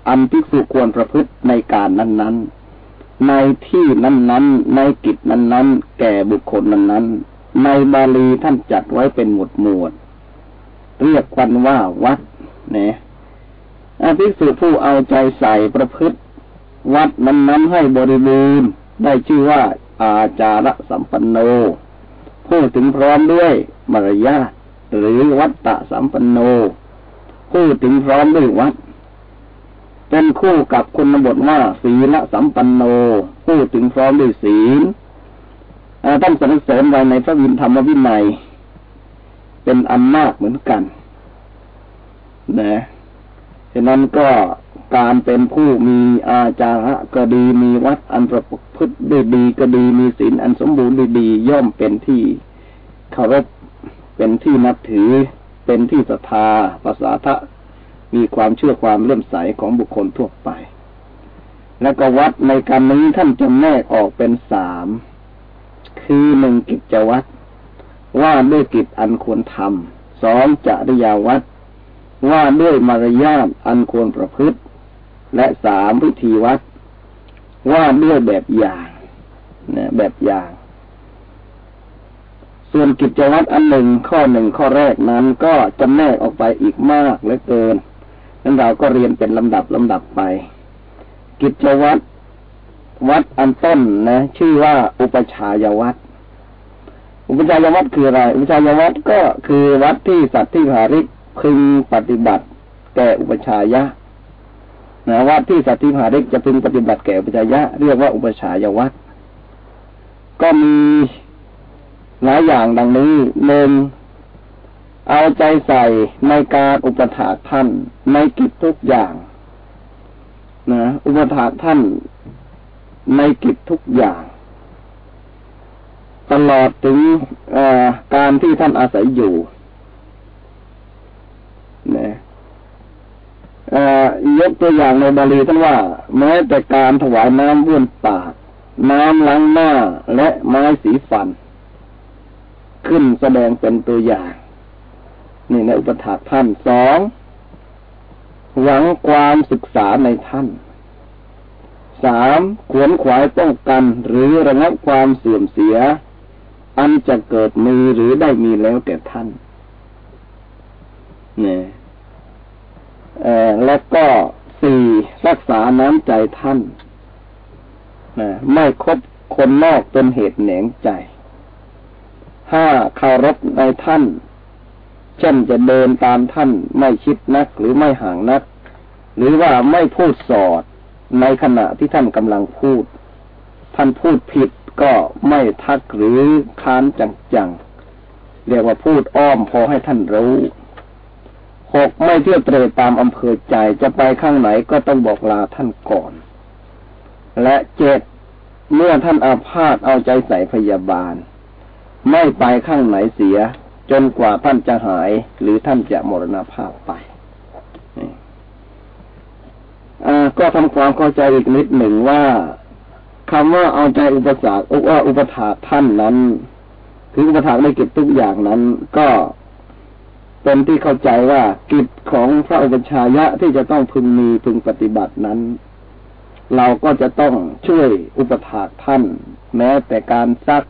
อันภิกษุควรประพฤติในการนั้น ๆ ในที่นั้นๆ ในกิจนั้น ๆ แก่บุคคลนั้น ๆ ในบาลีท่านจัดไว้เป็นหมวดหมวด เรียกกันว่าวัดเนี่ยภิกษุผู้เอาใจใส่ประพฤติ วัดนั้นๆให้บริบูรณ์ได้ชื่อว่าอาจารสัมปันโน ผู้ถึงพร้อมด้วยมารยาหรือวัตตะสัมปันโน ผู้ถึงพร้อมด้วยวัดเป็นคู่กับคุณบทว่าศีลสัมปันโนผู้ถึงพร้อมด้วยศีลท่านสรรเสริญไว้ในพระวินธรรมวินัย เป็นอันมากเหมือนกันนะฉะนั้นก็การเป็นผู้มีอาจาระก็ดีมีวัดอันประพฤติด้ดีก็ดีมีศีลอันสมบูรณ์ด้ดีย่อมเป็นที่เคารพเป็นที่นับถือ เป็นที่ศรัทธาภาษาทะมีความเชื่อความเลื่อมใสของบุคคลทั่วไป แล้วก็วัดในการนี้ท่านจะแนกออกเป็นสาม คือหนึ่งกิจวัตรว่าด้วยกิจอันควรทำสองจริยาวัดว่าด้วยมารยาทอันควรประพฤติ และสามวิธีวัดว่าด้วยแบบอย่างนะแบบอย่าง ส่วนกิจวัตรอันหนึ่งข้อหนึ่งข้อแรกนั้นก็จำแนกออกไปอีกมากเหลือเกินนั้นเราก็เรียนเป็นลำดับลำดับไป กิจวัตรวัดอันต้นนะ ชื่อว่าอุปชายวัดอุปชายวัดคืออะไร อุปชายวัดก็คือวัดที่สัตว์ที่หาริกพึงปฏิบัติ แก่อุปชายะนะวัดที่สัตติภาริกจะพึงปฏิบัติแก่อุปชายะ เรียกว่าอุปชายวัดก็มี หลายอย่างดังนี้หนึ่งเอาใจใส่ในการอุปถาท่านในกิจทุกอย่างนะอุปถาท่านในกิจทุกอย่าง ตลอดถึงการที่ท่านอาศัยอยู่นะยกตัวอย่างในบาลีท่านว่า แม้แต่การถวายน้ำบ้วนปาก น้ำล้างหน้าและไม้สีฟัน ขึ้นแสดงเป็นตัวอย่างนี่ในอุปถาท่านสองหวังความศึกษาในท่านสามขวนขวายป้องกันหรือระงับความเสื่อมเสีย อันจะเกิดมีหรือได้มีแล้วแก่ท่านเนี่ยและก็สี่รักษาน้ำใจท่านนะไม่คบคนนอกเป็นเหตุแหนงใจ ห้าเคารพในท่าน เช่นจะเดินตามท่านไม่ชิดนักหรือไม่ห่างนัก หรือว่าไม่พูดสอดในขณะที่ท่านกำลังพูด ท่านพูดผิดก็ไม่ทักหรือค้านจังๆ เรียกว่าพูดอ้อมพอให้ท่านรู้หกไม่เที่ยวเตรตามอำเภอใจจะไปข้างไหนก็ต้องบอกลาท่านก่อน และเจ็ดเมื่อท่านอาพาธเอาใจใส่พยาบาล ไม่ไปข้างไหนเสีย จนกว่าท่านจะหาย หรือท่านจะมรณภาพไปก็ทำความเข้าใจอีกนิดหนึ่งว่าคำว่าเอาใจอุปสรรคว่าอุปถาท่านนั้นคืออุปถาในกิจทุกอย่างนั้น ก็เป็นที่เข้าใจว่ากิจของพระอุปชายะที่จะต้องพึงมีพึงปฏิบัตินั้น เราก็จะต้องช่วยอุปถาท่าน แม้แต่การซัก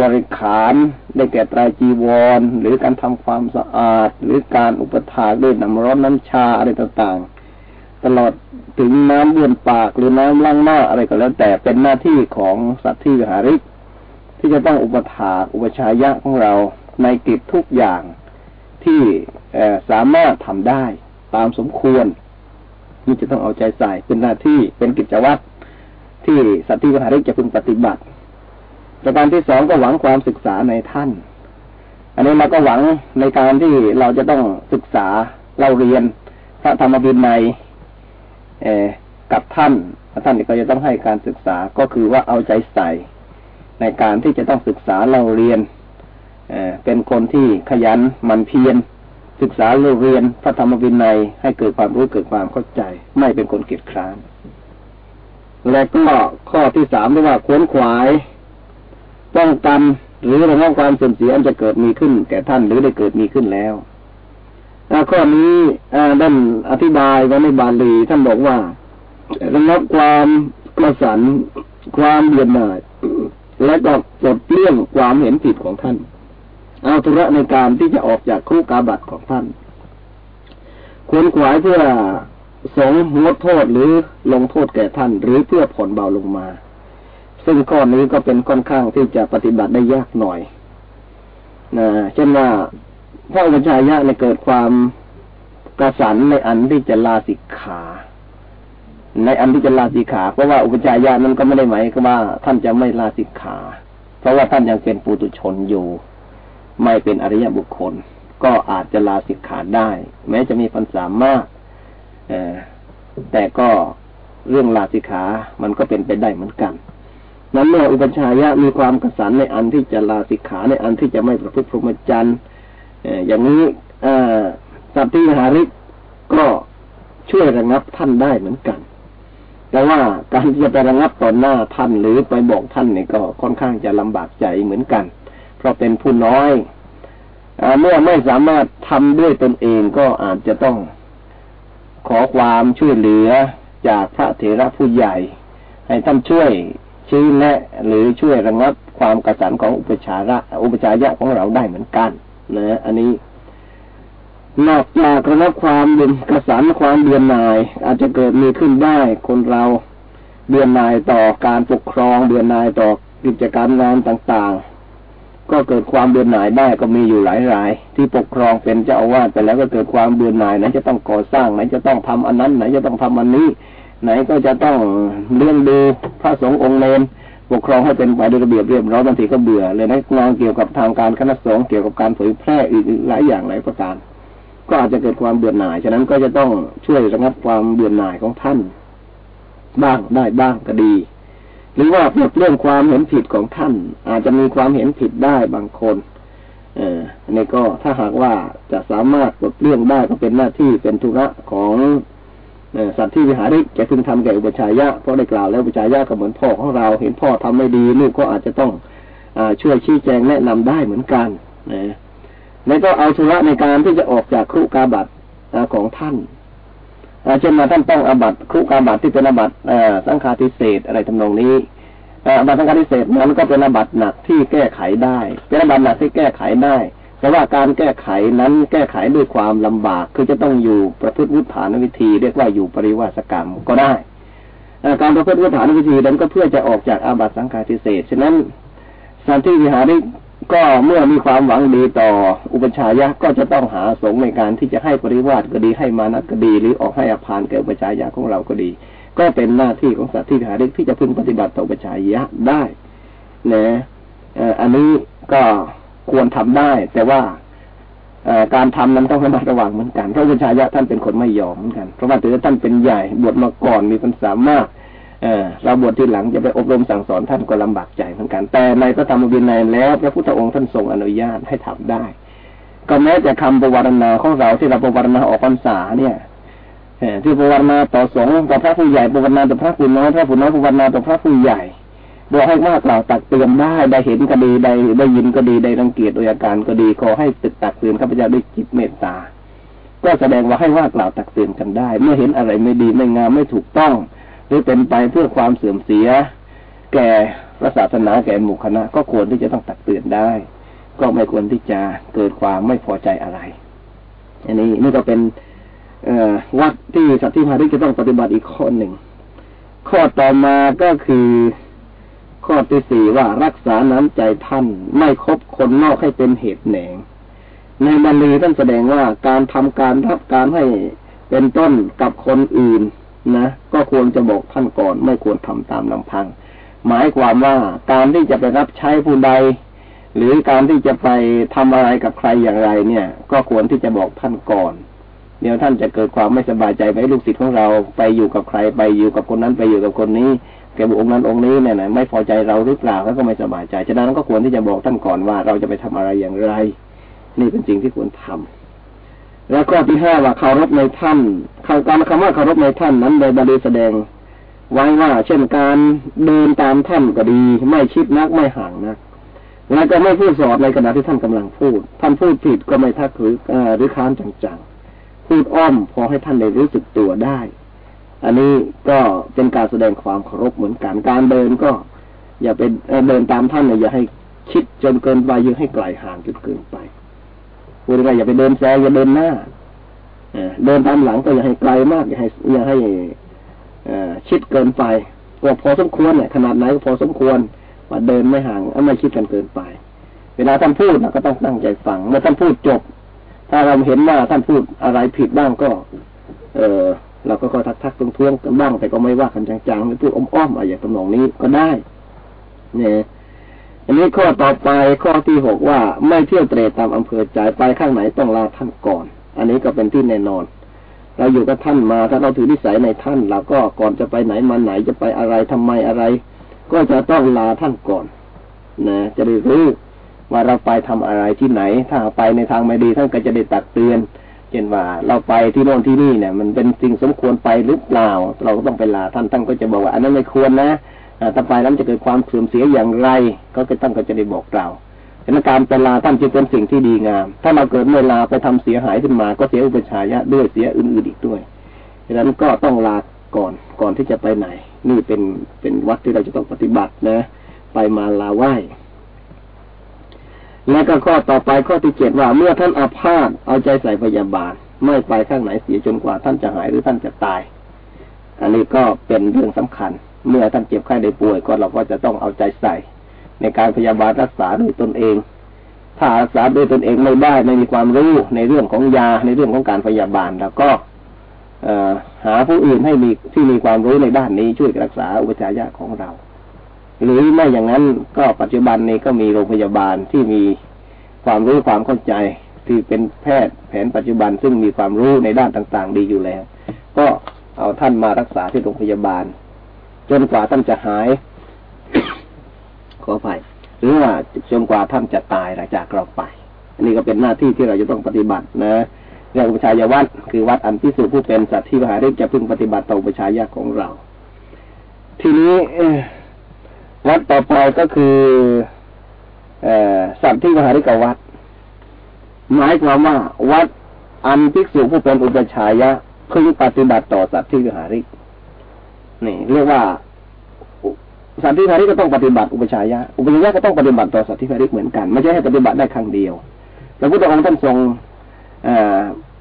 บริขารได้แก่ตรายจีวร หรือการทำความสะอาด หรือการอุปถาด้วยน้ำร้อนน้ำชาอะไรต่างๆ ตลอดถึงน้ำเบือนปากหรือน้ำล้างหน้าอะไรก็แล้ว แต่เป็นหน้าที่ของสัตว์ที่วิหาริก ที่จะต้องอุปถาอุปชายะของเราในกิจทุกอย่างที่สามารถทำได้ตามสมควรนี่จะต้องเอาใจใส่เป็นหน้าที่เป็นกิจวัตรที่สัตว์ที่วิหาริกจะพึงปฏิบัติ ประการที่สองก็หวังความศึกษาในท่าน อันนี้เราก็หวังในการที่เราจะต้องศึกษาเราเรียนพระธรรมบินัยกับท่านท่านก็จะต้องให้การศึกษาก็คือว่าเอาใจใส่ ในการที่จะต้องศึกษาเราเรียนเเป็นคนที่ขยันมันเพียรศึกษาเราเรียนพระธรรมวินัยให้เกิดความรู้เกิดความเข้าใจ ไม่เป็นคนเกียจคร้านและก็ข้อที่สามเรียกว่าขวนขวาย ป้องกันหรือระงับความเสื่อมเสียอันจะเกิดมีขึ้นแก่ท่านหรือได้เกิดมีขึ้นแล้วข้อนี้ด้านอธิบายไว้ในบาลีท่านบอกว่าระงับความกระสันความเบียดหน่ายและก็ปลดเลี่ยงความเห็นผิดของท่าน เอาธุระในการที่จะออกจากคู่กาบัตของท่านควรขวายเพื่อสงงดโทษหรือลงโทษแก่ท่าน หรือเพื่อผ่อนเบาลงมา ซึ่งข้อนี้ก็เป็นค่อนข้างที่จะปฏิบัติได้ยากหน่อยนะเช่นว่าพระอุปชายะในเกิดความกระสันในอันที่จะลาสิกขา ในอันที่จะลาสิกขาเพราะว่าอุปชายะนั้นก็ไม่ได้หมายว่าท่านจะไม่ลาสิกขา เพราะว่าท่านยังเป็นปุตุชนอยู่ ไม่เป็นอริยบุคคล ก็อาจจะลาสิกขาได้ แม้จะมีปัญสามากแต่ก็เรื่องลาสิกขามันก็เป็นไปได้เหมือนกัน นั้นเมื่ออุปชายะมีความกระสันในอันที่จะลาสิกขาในอันที่จะไม่ประพฤติพรหมจรรย์อย่างนี้สัตว์ที่หาริกก็ช่วยระงับท่านได้เหมือนกัน แต่ว่าการที่จะไประงับต่อหน้าท่านหรือไปบอกท่านเนี่ยก็ค่อนข้างจะลำบากใจเหมือนกัน เพราะเป็นผู้น้อยเมื่อไม่สามารถทำด้วยตนเองก็อาจจะต้องขอความช่วยเหลือจากพระเถระผู้ใหญ่ ให้ท่านช่วย ชี้แนะหรือช่วยระงับความกระสันของอุปชาระอุปชายะของเราได้เหมือนกันนะอันนี้นอกจากระงับความเบียนกระสันความเบียนนาย อาจจะเกิดมีขึ้นได้ คนเราเบียนนายต่อการปกครองเบียนนายต่อกิจการงานต่างๆ ก็เกิดความเบื่อหน่ายได้ก็มีอยู่หลายราย ที่ปกครองเป็นเจ้าอาวาสไปแล้วก็เกิดความเบื่อหน่ายไหนจะต้องก่อสร้างไหนจะต้องทำอันนั้นไหนจะต้องทำอันนี้ ไหนก็จะต้องเลี้ยงดูพระสงฆ์องค์เลนปกครองให้เป็นไปโดยระเบียบเรียบร้อยบางทีก็เบื่อเลยนะงานเกี่ยวกับทางการคณะสงฆ์เกี่ยวกับการเผยแพร่อีกหลายอย่างหลายประการ ก็อาจจะเกิดความเบื่อหน่ายฉะนั้นก็จะต้องช่วยระงับความเบื่อหน่ายของท่าน บ้างได้บ้างก็ดี หรือว่าเเรื่องความเห็นผิดของท่าน อาจจะมีความเห็นผิดได้บางคน เอออันนี้ก็ถ้าหากว่าจะสามารถปลดเรื่องได้ก็เป็นหน้าที่เป็นธุระของ สัตว์ที่วิหาริกจะพึงทำแก่อุปชายะเพราะได้กล่าวแล้วอุปชายะก็เหมือนพ่อของเราเห็นพ่อทำไม่ดีลูกก็อาจจะต้องอช่วยชี้แจงแนะนำได้เหมือนกันนะแล้วก็เอาธุระในการที่จะออกจากครุกาบัตของท่านเช่นมาท่านต้องอาบัตครุกาบัตที่เป็นอาบัตสังฆาทิเศษอะไรทำนองนี้อาบัตสังฆาทิเศษนั้นก็เป็นอาบัตหนักที่แก้ไขได้ เป็นอาบัตหนักที่แก้ไขได้ แต่ว่าการแก้ไขนั้นแก้ไขด้วยความลำบาก คือจะต้องอยู่ประพฤติวุฒานวิธี เรียกว่าอยู่ปริวาสกรรมก็ได้การประพฤติวุฒานวิธีนั้นก็เพื่อจะออกจากอาบัติสังฆาทิเศษฉะนั้นสันติวิหาริก็เมื่อมีความหวังดีต่ออุปชายะก็จะต้องหาสงในการที่จะให้ปริวาสก็ดีให้มานัดก็ดี หรือออกให้อภานแก่อุปชายะของเราก็ดี ก็เป็นหน้าที่ของสัตว์ที่หาริกที่จะพึงปฏิบัติต่อประชายะได้นะอันนี้ก็ ควรทำได้ แต่ว่าการทำนั้นต้องระมัดระวังเหมือนกันพราะวิชายะท่านเป็นคนไม่ยอมเหมือนกันเพราะว่าถือท่านเป็นใหญ่บวชมาก่อนมีความสามารถเราบวชที่หลังจะไปอบรมสั่งสอนท่านก็ลำบากใจเหมือนกัน แต่ในพระธรรมวินัยแล้ว พระพุทธองค์ท่านทรงอนุญาตให้ทำได้ ก็แม้แต่คำประวัตินาของเราที่เราประวัตินาออกพรรษาเนี่ยที่ประวัตินาต่อสงฆ์ต่อพระผู้ใหญ่ประวัตินาต่อพระผู้น้อยพระผู้น้อยประวัตินาต่อพระผู้ใหญ่ บอกให้ว่ากล่าวตักเตือนได้ได้เห็นก็ดีได้ได้ยินก็ดีได้รังเกียจโดยอาการก็ดีขอให้ตึกตักเตือนข้าพเจ้าด้วยจิตเมตตา ก็แสดงว่าให้ว่ากล่าวตักเตือนกันได้ เมื่อเห็นอะไรไม่ดีไม่งามไม่ถูกต้อง หรือเป็นไปเพื่อความเสื่อมเสีย แก่พระศาสนาแก่หมู่คณะ ก็ควรที่จะต้องตักเตือนได้ ก็ไม่ควรที่จะเกิดความไม่พอใจอะไร อันนี้นี่ก็เป็นวัดที่สัตว์ที่พาริจะต้องปฏิบัติอีกข้อหนึ่งข้อต่อมาก็คือ ข้อที่สี่ว่ารักษาน้ำใจท่านไม่คบคนนอกให้เป็นเหตุแหนง ในบาลีท่านแสดงว่าการทำการรับการให้เป็นต้นกับคนอื่นนะก็ควรจะบอกท่านก่อน ไม่ควรทำตามลำพัง หมายความว่าการที่จะไปรับใช้ผู้ใด หรือการที่จะไปทำอะไรกับใครอย่างไร เนี่ย ก็ควรที่จะบอกท่านก่อนเดี๋ยวท่านจะเกิดความไม่สบายใจไปลูกศิษย์ของเราไปอยู่กับใครไปอยู่กับคนนั้นไปอยู่กับคนนี้ แกบุองค์นั้นองค์นี้เนี่ยนะไม่พอใจเราหรือเปล่าแล้วก็ไม่สบายใจฉะนั้นก็ควรที่จะบอกท่านก่อนว่าเราจะไปทำอะไรอย่างไร นี่เป็นสิ่งที่ควรทำแล้วก็ที่ห้าว่าเคารพในท่านการคำว่าเคารพในท่านนั้นโดยบาลีแสดง ไว้ว่า เช่นการเดินตามท่านก็ดี ไม่ชิดนักไม่ห่างนักแล้วก็ไม่พูดสอบในขณะที่ท่านกำลังพูด ท่านพูดผิดก็ไม่ทักหรือหรือค้านจังๆ พูดอ้อมพอให้ท่านได้รู้สึกตัวได้ อันนี้ก็เป็นการแสดงความเคารพเหมือนกัน การเดินก็ อย่าเป็นเดินตามท่านเนี่ยอย่าให้ชิดจนเกินไปอย่าให้ไกลห่างจนเกินไปพูดง่ายอย่าไปเดินแซงอย่าเดินหน้าเดินตามหลังก็อย่าให้ไกลมาก อย่าให้อย่าให้ชิดเกินไปก็พอสมควรเนี่ยขนาดไหนก็พอสมควรว่าเดินไม่ห่างไม่ชิดกันเกินไป เวลาท่านพูดเราก็ต้องตั้งใจฟังเมื่อท่านพูดจบ ถ้าเราเห็นว่าท่านพูดอะไรผิดบ้างก็ เออ เราก็ก็ทักทักตรงทวงกันบ้างแต่ก็ไม่ว่ากันจังๆหรือพูดอ้อมๆอะไรอย่างตำนองนี้ก็ได้ เนี่ย อันนี้ข้อต่อไปข้อที่หกว่าไม่เที่ยวเตรตามอำเภอใจไปข้างไหนต้องลาท่านก่อน อันนี้ก็เป็นที่แน่นอน เราอยู่กับท่านมาถ้าเราถือนิสัยในท่านเราก็ก่อนจะไปไหนมาไหนจะไปอะไรทำไมอะไร ก็จะต้องลาท่านก่อนนะจะได้รู้ว่าเราไปทำอะไรที่ไหน ถ้าไปในทางไม่ดีท่านก็จะได้ตักเตือน เช่นว่าเราไปที่โน่นที่นี่เนี่ย มันเป็นสิ่งสมควรไปหรือเปล่า เราก็ต้องไปลาท่านท่านก็จะบอกว่า อันนั้นไม่ควรนะถ้าไปแล้วจะเกิดความเสื่อมเสียอย่างไร ก็จะต้องก็จะได้บอกเราฉะนั้นการไปลาท่านจึงเป็นสิ่งที่ดีงาม ถ้าเราเกิดเมื่อลาไปทำเสียหายขึ้นมา ก็เสียอุปชัยะด้วยเสียอื่นๆอีกด้วยฉะนั้นก็ต้องลาก่อนก่อนที่จะไปไหน นี่เป็นเป็นวัดที่เราจะต้องปฏิบัตินะ ไปมาลาไหว้ แล้วก็ข้อต่อไปข้อที่เจ็ดว่าเมื่อท่านอาพาธเอาใจใส่พยาบาลไม่ไปข้างไหนเสียจนกว่าท่านจะหายหรือท่านจะตาย อันนี้ก็เป็นเรื่องสำคัญ เมื่อท่านเจ็บไข้ได้ป่วยก็เราก็จะต้องเอาใจใส่ ในการพยาบาลรักษาด้วยตนเอง ถ้ารักษาด้วยตนเองไม่ได้ไม่มีความรู้ในเรื่องของยาในเรื่องของการพยาบาลแล้วก็หาผู้อื่นให้มีที่มีความรู้ในด้านนี้ช่วยรักษาอุปจายะของเรา หรือไม่อย่างนั้นก็ปัจจุบันนี้ก็มีโรงพยาบาลที่มีความรู้ความเข้าใจที่เป็นแพทย์แผนปัจจุบันซึ่งมีความรู้ในด้านต่างๆ ดีอยู่แล้ว ก็เอาท่านมารักษาที่โรงพยาบาล จนกว่าท่านจะหาย ขออภัยหรือว่าจนกว่าท่านจะตายหลังจากเราไป อันนี้ก็เป็นหน้าที่ที่เราจะต้องปฏิบัตินะเรื่องประชายวัดคือวัดอันที่สุผู้เป็นสัตว์ที่มหาเรศจะพึงปฏิบัติต่อประชายาของเรา ทีนี้ วัดต่อไปก็คืออสัตว์ที่มหาริกวัด หมายความว่า วัดอันภิกษุผู้เป็นอุปชายะพึงปฏิบัติต่อสัตว์ที่วิหาริก นี่ เรียกว่าสัตว์ที่วิหาริกก็ต้องปฏิบัติอุปชายะ อุปชายะก็ต้องปฏิบัติต่อสัตว์ที่วิหาริกเหมือนกัน ไม่ใช่ให้ปฏิบัติได้ครั้งเดียวพระพุทธองค์ท่านทรง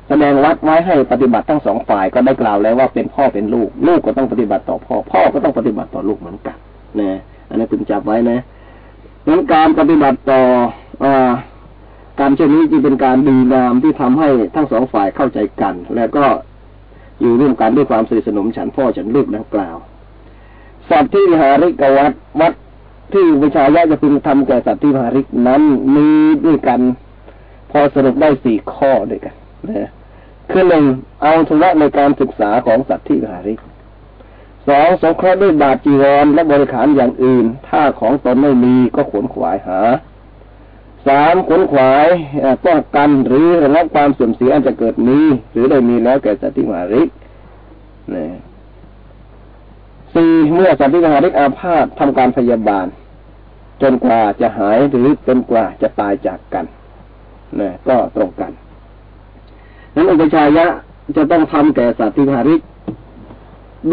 แสดงวัดไว้ให้ปฏิบัติทั้งสองฝ่ายก็ได้กล่าวแล้วว่าเป็นพ่อเป็นลูก ลูกก็ต้องปฏิบัติต่อพ่อ พ่อก็ต้องปฏิบัติต่อลูกเหมือนกันนะ อันนี้พึงจับไว้นะนั้นการปฏิบัติต่ออการเช่นนี้จึงเป็นการดีงามที่ทำให้ทั้งสองฝ่ายเข้าใจกัน แล้วก็อยู่ร่วมกันด้วยความสนิทสนมฉันพ่อฉันลูกดังกล่าวสัตว์ที่วิหาริกวัดวัดที่วิชายะจะพึงทำแก่สัตว์ที่วิหาริกนั้นมีด้วยกัน พอสรุปได้สี่ข้อด้วยกันนะคือหนึ่งเอาธุระในการศึกษาของสัตว์ที่วิหาริก สองสงเคราะห์ด้วยบาตรจีวรและบริขารอย่างอื่น ถ้าของตนไม่มีก็ขนขวายหาสามขนขวายป้องกันหรือระงับความเสื่อมเสียอันจะเกิดมีหรือได้มีแล้วแก่สัตว์ที่มาริกนี่สี่เมื่อสัตว์ที่มาริกอาพาธทำการพยาบาล จนกว่าจะหายหรือจนกว่าจะตายจากกันนี่ก็ตรงกัน นั้นอุปชัยยะจะต้องทำแก่สัตว์ที่มาริก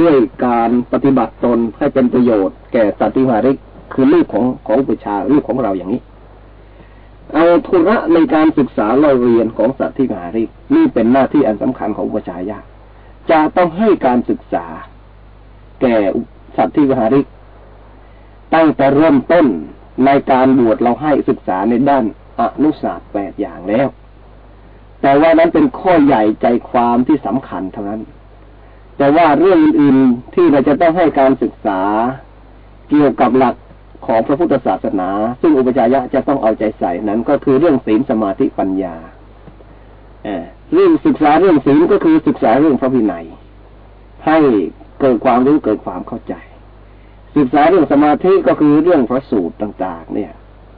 ด้วยการปฏิบัติตนให้เป็นประโยชน์แก่สัตว์ที่มาริกคือลูกของของอุปชาลูกของเราอย่างนี้ เอาธุระในการศึกษาเราเรียนของสัตว์ที่หาริกนี่เป็นหน้าที่อันสำคัญของอุปชายะจะต้องให้การศึกษา แก่สัตว์ที่หาริก ตั้งแต่เริ่มต้นในการบวชเราให้ศึกษาในด้านอนุศาสตร์แปดอย่างแล้ว แต่ว่านั้นเป็นข้อใหญ่ใจความที่สำคัญเท่านั้น แต่ว่าเรื่องอื่นๆที่เราจะต้องให้การศึกษาเกี่ยวกับหลักของพระพุทธศาสนา ซึ่งอุปจายะจะต้องเอาใจใส่นั้น ก็คือเรื่องศีลสมาธิปัญญาเรื่องศึกษาเรื่องศีลก็คือศึกษาเรื่องพระวินัย ให้เกิดความรู้เกิดความเข้าใจ ศึกษาเรื่องสมาธิก็คือเรื่องพระสูตรต่าง ๆ เนี่ย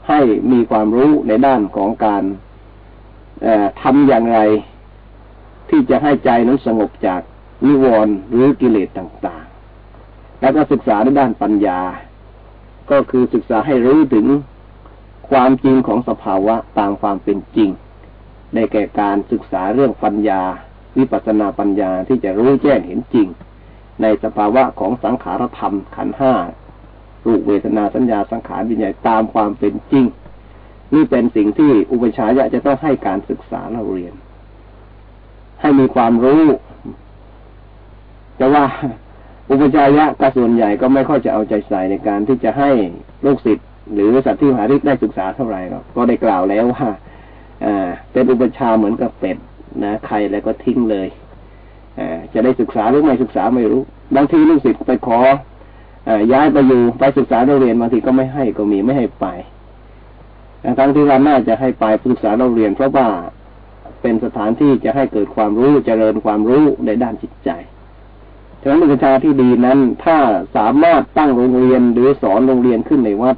ให้มีความรู้ในด้านของการทำอย่างไร ที่จะให้ใจนั้นสงบจาก นิวรณ์หรือกิเลสต่างๆ แล้วก็ศึกษาในด้านปัญญา ก็คือศึกษาให้รู้ถึงความจริงของสภาวะตามความเป็นจริงในแก่การศึกษาเรื่องปัญญา วิปัสนาปัญญาที่จะรู้แจ้งเห็นจริง ในสภาวะของสังขารธรรมขันห้ารูปเวทนาสัญญาสังขารวิญญาณตามความเป็นจริง นี่เป็นสิ่งที่อุปชัยะจะต้องให้การศึกษาเราเรียน ให้มีความรู้ แต่ว่าอุปจายะก็ส่วนใหญ่ก็ไม่ค่อยจะเอาใจใส่ในการที่จะให้ลูกศิษย์หรือสัตว์ที่หาริกได้ศึกษาเท่าไหร่หรอกก็ได้กล่าวแล้วว่าอ่าเป็นอุปชาเหมือนกับเป็ดนะใครแล้วก็ทิ้งเลยอ่าจะได้ศึกษาหรือไม่ศึกษาไม่รู้บางทีลูกศิษย์ไปขออย้ายไปอยู่ไปศึกษาเราเรียนบางทีก็ไม่ให้ก็มีไม่ให้ไปทั้งที่ว่าน่าจะให้ไปศึกษาเราเรียนเพราะว่าเป็นสถานที่จะให้เกิดความรู้เจริญความรู้ในด้านจิตใจ ฉะนั้นวิชาที่ดีนั้น ถ้าสามารถตั้งโรงเรียนหรือสอนโรงเรียนขึ้นในวัด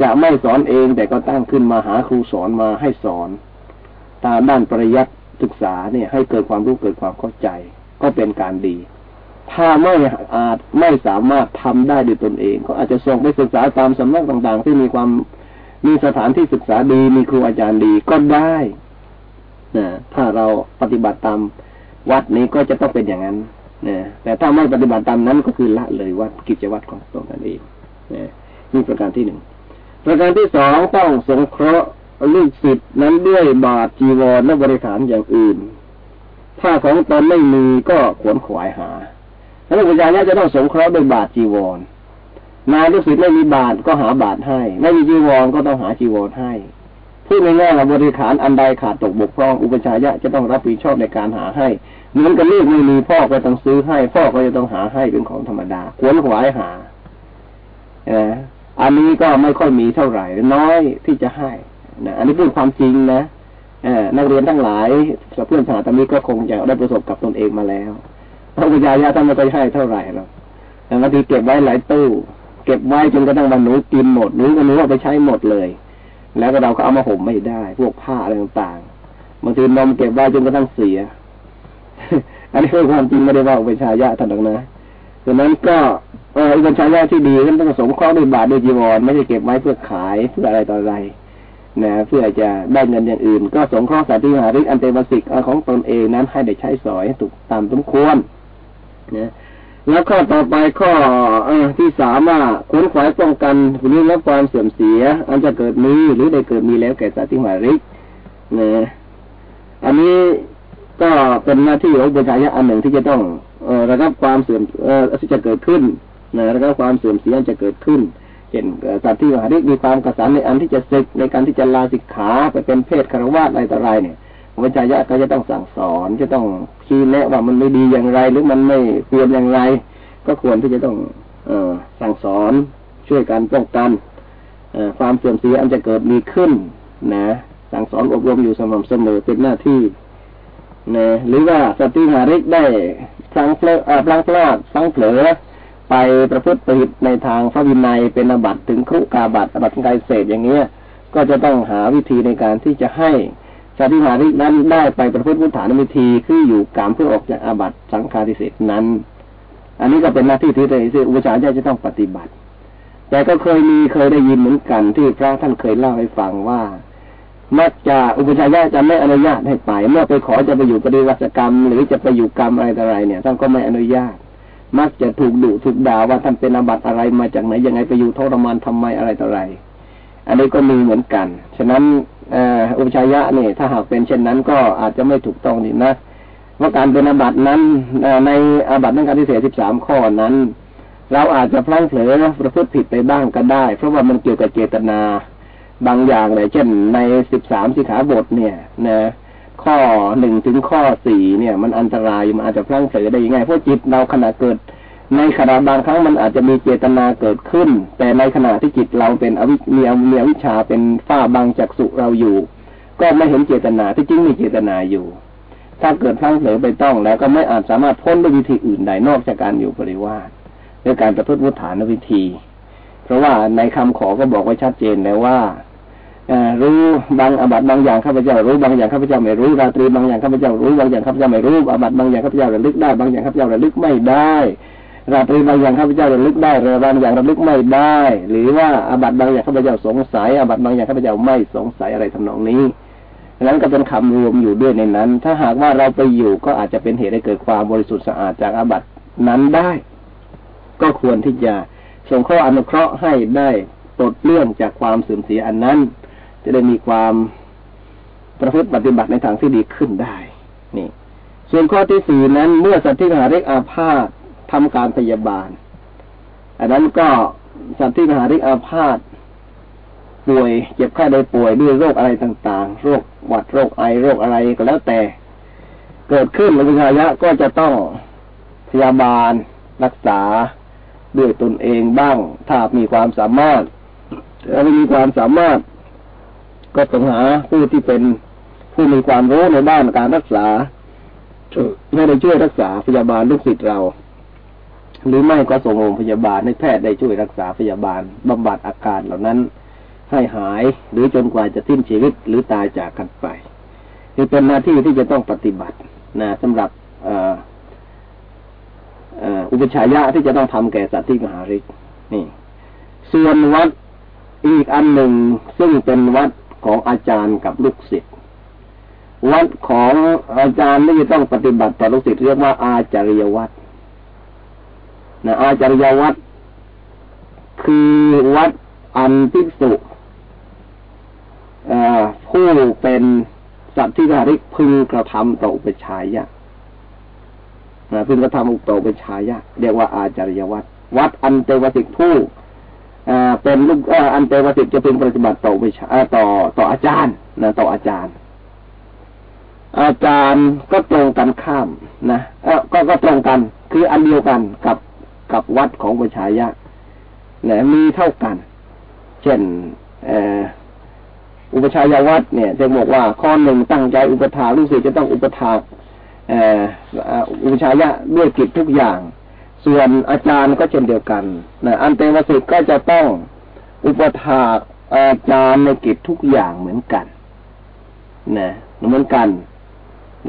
จะไม่สอนเองแต่ก็ตั้งขึ้นมาหาครูสอนมาให้สอน ตามด้านปริยัติศึกษาเนี่ยให้เกิดความรู้เกิดความเข้าใจ ก็เป็นการดี ถ้าไม่อาจไม่สามารถทำได้ด้วยตนเอง ก็อาจจะส่งไปศึกษาตามสำนักต่างๆ ที่มีความมีสถานที่ศึกษาดีมีครูอาจารย์ดีก็ได้นะถ้าเราปฏิบัติตามวัดนี้ก็จะต้องเป็นอย่างนั้น นะแต่ถ้าไม่ปฏิบัติตามนั้นก็คือละเลยวัดกิจวัตรของตนนั่นเองนะนี่ประการที่หนึ่งประการที่สองต้องสงเคราะห์ลูกศิษย์นั้นด้วยบาตรจีวรและบริขารอย่างอื่น ถ้าของตนไม่มีก็ขวนขวายหาแล้วปัญญาเนี่ยจะต้องสงเคราะห์ด้วยบาตรจีวรนายลูกศิษย์ไม่มีบาตรก็หาบาตรให้ ไม่มีจีวรก็ต้องหาจีวรให้ พูดง่ายๆว่าบริขารอันใดขาดตกบกพร่องอุปชัยะจะต้องรับผิดชอบในการหาให้เหมือนกับลูกไม่มีพ่อก็ต้องซื้อให้ พ่อก็จะต้องหาให้เป็นของธรรมดาขวนขวายหาอันนี้ก็ไม่ค่อยมีเท่าไหร่ น้อยที่จะให้นะอันนี้พูดความจริงนะนักเรียนทั้งหลายเพื่อนสาธมิกก็คงจะได้ประสบกับตนเองมาแล้วพระพุทธญาท่านไม่ค่อยให้เท่าไหร่หรอกแต่บางทีเก็บไว้หลายตู้ เก็บไว้จนกระทั่งวันหนูกินหมดหนูก็หนูเอาไปใช้หมดเลย แล้วก็เราก็เอามาห่มไม่ได้ พวกผ้าอะไรต่างๆบางทีนมเก็บไว้จนกระทั่งเสีย อันนี้คือความจริงไม่ได้ว่าอุปชายะท่านหรอกนะดังนั้นก็เอออุปชายะที่ดีนั้นต้องสมข้อด้วยบาทด้วยจีวรไม่ได้เก็บไว้เพื่อขายเพื่ออะไรต่ออะไรนะเพื่อจะได้เงินอย่างอื่น ก็สงเคราะห์สาธิหาริกอันเตวสิกของตนเองนั้นให้ได้ใช้สอยถูกตามสมควรนะ แล้วข้อต่อไปข้ออที่สามารถขนขวายป้องกันหรือรับความเสื่อมเสีย อันจะเกิดมีหรือได้เกิดมีแล้วแก่สัตว์ที่หาริกนะอันนี้ก็เป็นหน้าที่ของบุญญาอันหนึ่งที่จะต้องเอระงับความเสื่อมเออที่จะเกิดขึ้นนะระงับความเสื่อมเสียจะเกิดขึ้นเช่นสัตว์ที่หาริกมีความกระสันในอันที่จะศึกในการที่จะลาสิกขาไปเป็นเพศคารวะอะไรต่ออะไรเนี่ย วิชายะก็จะต้องสั่งสอนจะต้องชี้แนะว่ามันไม่ดีอย่างไร หรือมันไม่ควรอย่างไร ก็ควรที่จะต้องเอสั่งสอนช่วยกันป้องกันความเสื่อมเสียอันจะเกิดมีขึ้นนะ สั่งสอนอบรมอยู่สม่ำเสมอเป็นหน้าที่นะหรือว่าสติหาริกได้พลังเพลอพลังพลาดพลังเผลอไปประพฤติผิดในทางพระวินัยเป็นอบัตถึงครุกาบัตอบัตกายเศษอย่างเงี้ย ก็จะต้องหาวิธีในการที่จะให้ สติหาริกนั้นได้ไปประพฤติมุฐานวิธีคืออยู่กรรมเพื่อออกจากอาบัติสังฆาทิเศษนั้น อันนี้ก็เป็นหน้าที่ที่ที่อุปชาจะต้องปฏิบัติ แต่ก็เคยมีเคยได้ยินเหมือนกันที่พระท่านเคยเล่าให้ฟังว่ามักจะอุปชัยญาจะไม่อนุญาตให้ไป เมื่อไปขอจะไปอยู่ปฏิวัติกรรม หรือจะไปอยู่กรรมอะไรต่อะไรเนี่ยท่านก็ไม่อนุญาต มักจะถูกดุถูกด่าว่าท่านเป็นอาบัติอะไรมาจากไหนยังไงไปอยู่ทรมานทำไมอะไรต่ออะไร อันนี้ก็มีเหมือนกัน ฉะนั้นอุปชัยยะนี่ถ้าหากเป็นเช่นนั้นก็อาจจะไม่ถูกต้องนี่นะว่าการเป็นอาบัตินั้นในอาบัตินั้นการที่เสียสิบสามข้อนั้น เราอาจจะพลั้งเผลอประพฤติผิดไปบ้างก็ได้ เพราะว่ามันเกี่ยวกับเจตนาบางอย่างเลยเช่นในสิบสามสิขาบทเนี่ยนะข้อหนึ่งถึงข้อสี่เนี่ย มันอันตรายมันอาจจะพลั้งเผลอได้ยังไงเพราะจิตเราขณะเกิด ในขณะบางครั้งมันอาจจะมีเจตนาเกิดขึ้น แต่ในขณะที่จิตเราเป็นอวิมีมีวิชาเป็นฝ้าบางจากสุเราอยู่ ก็ไม่เห็นเจตนาที่จริงมีเจตนาอยู่ ถ้าเกิดพลั้งเผลอไปต้อง แล้วก็ไม่อาจสามารถพ้นด้วยวิธีอื่นใดนอกจากการอยู่ปริวาสด้วยการประพฤติวุฒานวิธี เพราะว่าในคำขอก็บอกไว้ชัดเจนแล้วว่ารู้บางอบัตบางอย่างข้าพเจ้ารู้บางอย่างข้าพเจ้าไม่รู้ราตรีบางอย่างข้าพเจ้ารู้บางอย่างข้าพเจ้าไม่รู้อบัตบางอย่างข้าพเจ้าระลึกได้บางอย่างข้าพเจ้าระลึกไม่ได้ ราตรีบางอย่างข้าพเจ้าระลึกได้เบางอย่างระลึกไม่ได้ หรือว่าอาบัตบางอย่างข้าพเจ้าสงสัยอาบัตบางอย่างข้าพเจ้าไม่สงสัยอะไรทำนองนี้นั้นก็เป็นคำรวมอยู่ด้วยในนั้น ถ้าหากว่าเราไปอยู่ก็อาจจะเป็นเหตุให้เกิดความบริสุทธิ์สะอาดจากอาบัตนั้นได้ ก็ควรที่จะส่งข้ออนุเคราะห์ให้ได้ปลดเรื่องจากความเสื่อมเสียอันนั้น จะได้มีความประพฤติปฏิบัติในทางที่ดีขึ้นได้ นี่ ส่วนข้อที่สี่นั้น เมื่อสัตว์ที่หาเรกอาพาธ ทำการพยาบาล อันนั้นก็สัตว์ที่มหาริกอาพาธป่วยเจ็บไข้ได้ป่วยด้วยโรคอะไรต่างๆ โรคหวัดโรคไอโรคอะไรก็แล้วแต่ เกิดขึ้นในวิชายะก็จะต้องพยาบาลรักษาด้วยตนเองบ้าง ถ้ามีความสามารถถ้าไม่มีความสามารถ ก็ต้องหาผู้ที่เป็นผู้มีความรู้ในด้านการรักษาให้ได้ช่วยรักษาพยาบาลลูกศิษย์เรา หรือไม่ก็ส่งโรงพยาบาลให้แพทย์ได้ช่วยรักษาพยาบาลบำบัดอาการเหล่านั้นให้หายหรือจนกว่าจะสิ้นชีวิตหรือตายจากกันไปคือเป็นหน้าที่ที่จะต้องปฏิบัตินะสำหรับอุปชัยยะที่จะต้องทำแก่สัตว์ที่มหาฤทธิ์นี่ ส่วนวัดอีกอันหนึ่งซึ่งเป็นวัดของอาจารย์กับลูกศิษย์วัดของอาจารย์ที่จะต้องปฏิบัติต่อลูกศิษย์เรียกว่าอาจาริยวัด นะอาจาริยวัดคือวัดอันภิกษุผู้เป็นสัตว์ที่าริกพึงกระทำต่ออุปชัยะพึงกระทำต่ออุปชัยะเรียกว่าอาจาริยวัดวัดอันเตวสิกผู้เป็นลูกอันเตวสิทธิจะเป็นปฏิบัติต่อวิชาต่อต่ออาจารย์นะต่ออาจารย์ อาจารย์ก็ตรงกันข้ามนะเออก็ก็ตรงกัน คืออันเดียวกันกับ กับวัดของวิชายะนะมีเท่ากัน เช่นอุปชายวัดเนี่ยจะบอกว่าข้อหนึ่งตั้งใจอุปถาลูกศิษย์จะต้องอุปถาอุปชายะด้วยกิจทุกอย่าง ส่วนอาจารย์ก็เช่นเดียวกันนะอันเตวสิกก็จะต้องอุปถาอาจารย์ในกิจทุกอย่างเหมือนกันนะเหมือนกัน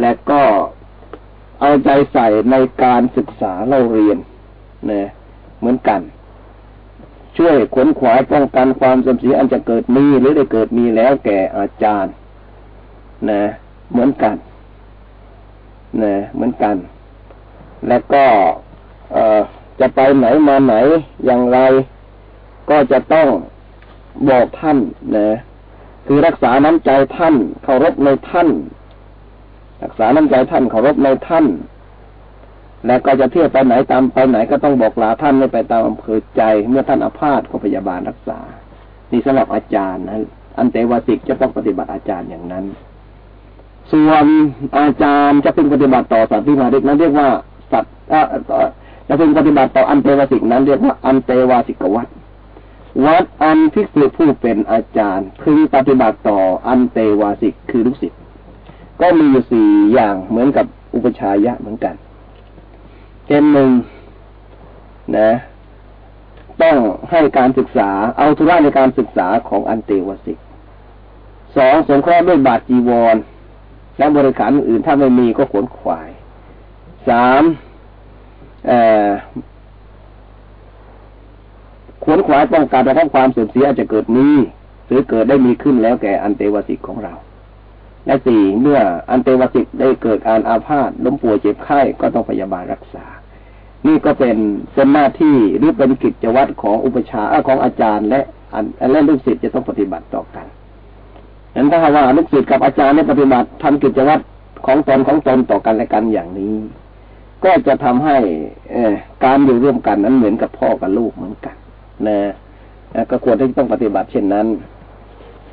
และก็เอาใจใส่ในการศึกษาเราเรียน นะเหมือนกัน ช่วยขนขวายป้องกันความสมเสียอันจะเกิดมีหรือได้เกิดมีแล้วแก่อาจารย์นะเหมือนกันนะเหมือนกัน และก็จะไปไหนมาไหนอย่างไร ก็จะต้องบอกท่านนะคือรักษาน้ำใจท่านเคารพในท่าน รักษาน้ำใจท่านเคารพในท่าน และก็จะเที่ยวไปไหนตามไปไหนก็ต้องบอกลาท่านไม่ไปตามอำเภอใจ เมื่อท่านอาพาธก็พยาบาลรักษา นี่สำหรับอาจารย์นะอันเตวสิกจะต้องปฏิบัติอาจารย์อย่างนั้น ส่วนอาจารย์จะพึงปฏิบัติต่อสัตว์ที่มาเด็กนั้นเรียกว่าสัตว์จะพึงปฏิบัติต่ออันเตวสิกนั้นเรียกว่าอันเตวสิกวัดวัดอันภิกษุผู้เป็นอาจารย์พึงปฏิบัติต่ออันเตวสิกคือลูกศิษย์ก็มีอยู่สี่อย่างเหมือนกับอุปชายะเหมือนกัน เช่นหนึ่งนะ ต้องให้การศึกษา เอาธุระในการศึกษาของอันเตวสิกสองสงเคราะห์ด้วยบาทจีวร และบริการอื่นถ้าไม่มีก็ขวนขวายสามขวนขวายป้องกันกระทั่งความเสื่อมเสียอาจจะเกิดมีหรือเกิดได้มีขึ้นแล้วแก่อันเตวสิกของเรา และสี่เมื่ออันเตวสิกได้เกิดการอาพาธล้มป่วยเจ็บไข้ก็ต้องพยาบาลรักษา นี่ก็เป็นเป็นหน้าที่หรือเป็นกิจวัตรของอุปชาของอาจารย์ และและลูกศิษย์จะต้องปฏิบัติต่อกันนั้นถ้าว่าลูกศิษย์กับอาจารย์ได้ปฏิบัติทำกิจวัตรของตนของตนต่อกันและกันอย่างนี้ ก็จะทำให้เอการอยู่ร่วมกันนั้นเหมือนกับพ่อกับลูกเหมือนกันนะก็ควรที่ต้องปฏิบัติเช่นนั้น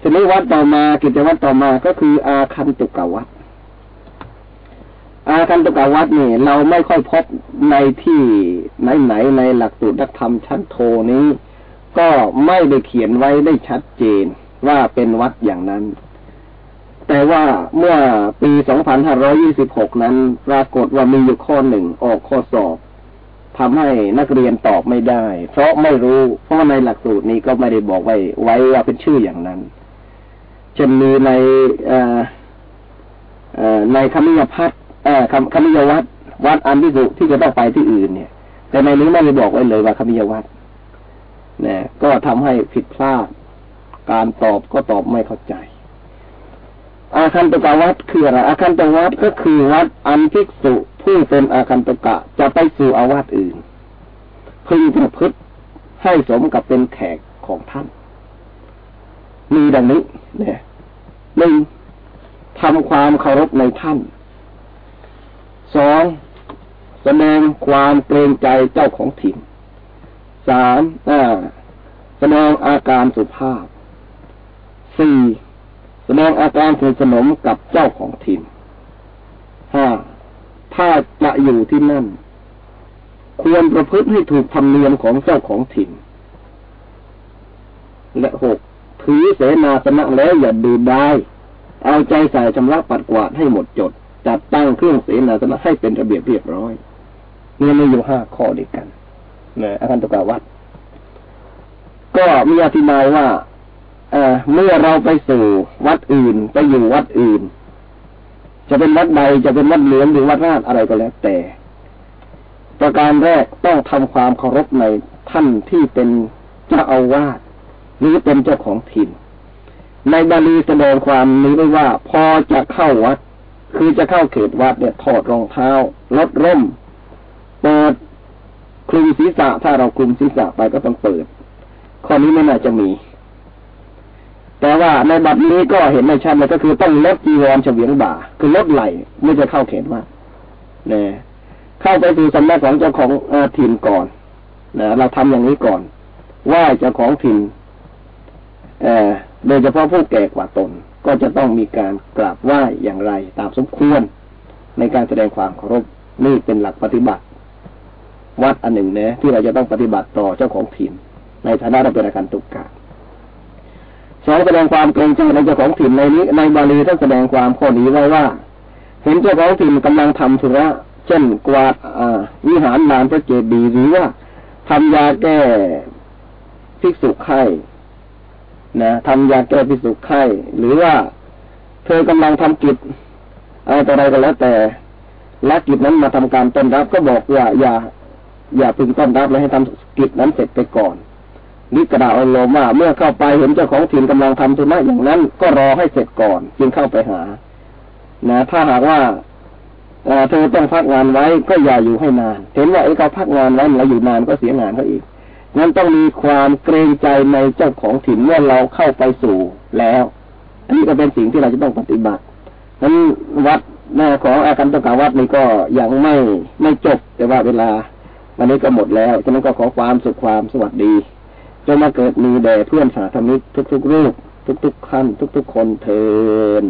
ทีนี้วัดต่อมากิจวัตรต่อมาก็คืออาคันตุกวัด อาคันตุกวัดนี่ เราไม่ค่อยพบในที่ไหนๆในหลักสูตรนักธรรมชั้นโทนี้ ก็ไม่ได้เขียนไว้ได้ชัดเจนว่าเป็นวัดอย่างนั้น แต่ว่าเมื่อปี 2526 นั้นปรากฏว่ามีอยู่ข้อหนึ่งออกข้อสอบทำให้นักเรียนตอบไม่ได้ เพราะไม่รู้ เพราะในหลักสูตรนี้ก็ไม่ได้บอกไว้ไว้ว่าเป็นชื่ออย่างนั้นเช่นมีในในคำนิยพัฒน์ คำคำนิยวัตรวัดอันที่สุที่จะต้องไปที่อื่นเนี่ย แต่ในนี้ไม่ได้บอกไว้เลยว่าคำนิยวัตรเนี่ยก็ทำให้ผิดพลาด การตอบก็ตอบไม่เข้าใจ อาคันตกวัดคืออะไรอาคันตวัดก็คือวัดอันภิกษุผู้เป็นอาคันตกะจะไปสู่อาวาสอื่นพึงประพฤติให้สมกับเป็นแขกของท่าน มีดังนี้เนี่ยหนึ่งทำความเคารพในท่าน สองแสดงความเกรงใจเจ้าของถิ่นสามแสดงอาการสุภาพสี่แสดงอาการสนิทสนมกับเจ้าของถิ่นห้าถ้าจะอยู่ที่นั่น ควรประพฤติให้ถูกธรรมเนียมของเจ้าของถิ่น และหกถือเสนาสนะแล้วอย่าดูได้ เอาใจใส่ชำระปัดกวาดให้หมดจด จัดตั้งเครื่องเสนาสนะให้เป็นระเบียบเรียบร้อยนี่มีอยู่ห้าข้อด้วยกันนะอาจารย์ตุกาวัดก็มีอธิบายว่าเอเมื่อเราไปสู่วัดอื่น ไปอยู่วัดอื่น จะเป็นวัดใดจะเป็นวัดเหลืองหรือวัดราชอะไรก็แล้วแต่ ประการแรกต้องทำความเคารพในท่านที่เป็นเจ้าอาวาสหรือเป็นเจ้าของถิ่น ในบาลีแสดงความนี้ไว้ว่า พอจะเข้าวัด คือจะเข้าเขตวัดเนี่ยถอดรองเท้าลดร่ม เปิดคลุมศีรษะ ถ้าเราคลุมศีรษะไปก็ต้องเปิด ข้อนี้ไม่น่าจะมี แต่ว่าในบัดนี้ก็เห็นในชัดเลยก็คือต้องลดจีวรเฉวียงบ่า คือลดไหลไม่จะเข้าเขตว่าเนี่ยเข้าไปสู่สำนักของเจ้าของอถิ่นก่อนนะเราทำอย่างนี้ก่อนไหว้เจ้าของถิ่นเอโดยเฉพาะผู้แก่กว่าตน ก็จะต้องมีการกราบไหว้อย่างไรตามสมควร ในการแสดงความเคารพนี่เป็นหลักปฏิบัติ วัดอันหนึ่งเนะที่เราจะต้องปฏิบัติต่อเจ้าของถิ่น ในฐานะเราเป็นอาการตุกกาสองแสดงความเกรงใจในเจ้าของถิ่นในนี้ ในบาลีท่านแสดงความข้อนี้ไว้ว่า เห็นเจ้าของถิ่นกำลังทำธุระเช่นกวาดวิหารลานพระเจดีย์หรือว่าทำยาแก้ภิกษุไข้ นะทำยาแก้ภิกษุไข้ หรือว่าเธอกำลังทำกิจอะไรต่ออะไรก็แล้วแต่ละกิจนั้นมาทำการต้อนรับก็บอกว่าอย่า อย่าพึงต้อนรับเลยให้ทำกิจนั้นเสร็จไปก่อนนิกระดาอารมว่าเมื่อเข้าไปเห็นเจ้าของถิ่นกำลังทำธุระอย่างนั้น ก็รอให้เสร็จก่อน จึงเข้าไปหา นะ ถ้าหากว่าเธอต้องพักงานไว้ก็อย่าอยู่ให้นาน เห็นว่าไอ้เขาพักงานไว้เราอยู่นานก็เสียงานเขาอีก นั้นต้องมีความเกรงใจในเจ้าของถิ่นเมื่อเราเข้าไปสู่แล้ว อันนี้ก็เป็นสิ่งที่เราจะต้องปฏิบัตินั้นวัดหน้าของอาการตกาวัดนี้ก็ยังไม่ไม่จบ แต่ว่าเวลาวันนี้ก็หมดแล้วฉะนั้นก็ขอความสุขความสวัสดีจงมาเกิดมีแด่เพื่อนสาธมิกทุกๆรูป ทุกๆขั้นทุกๆคนเทิน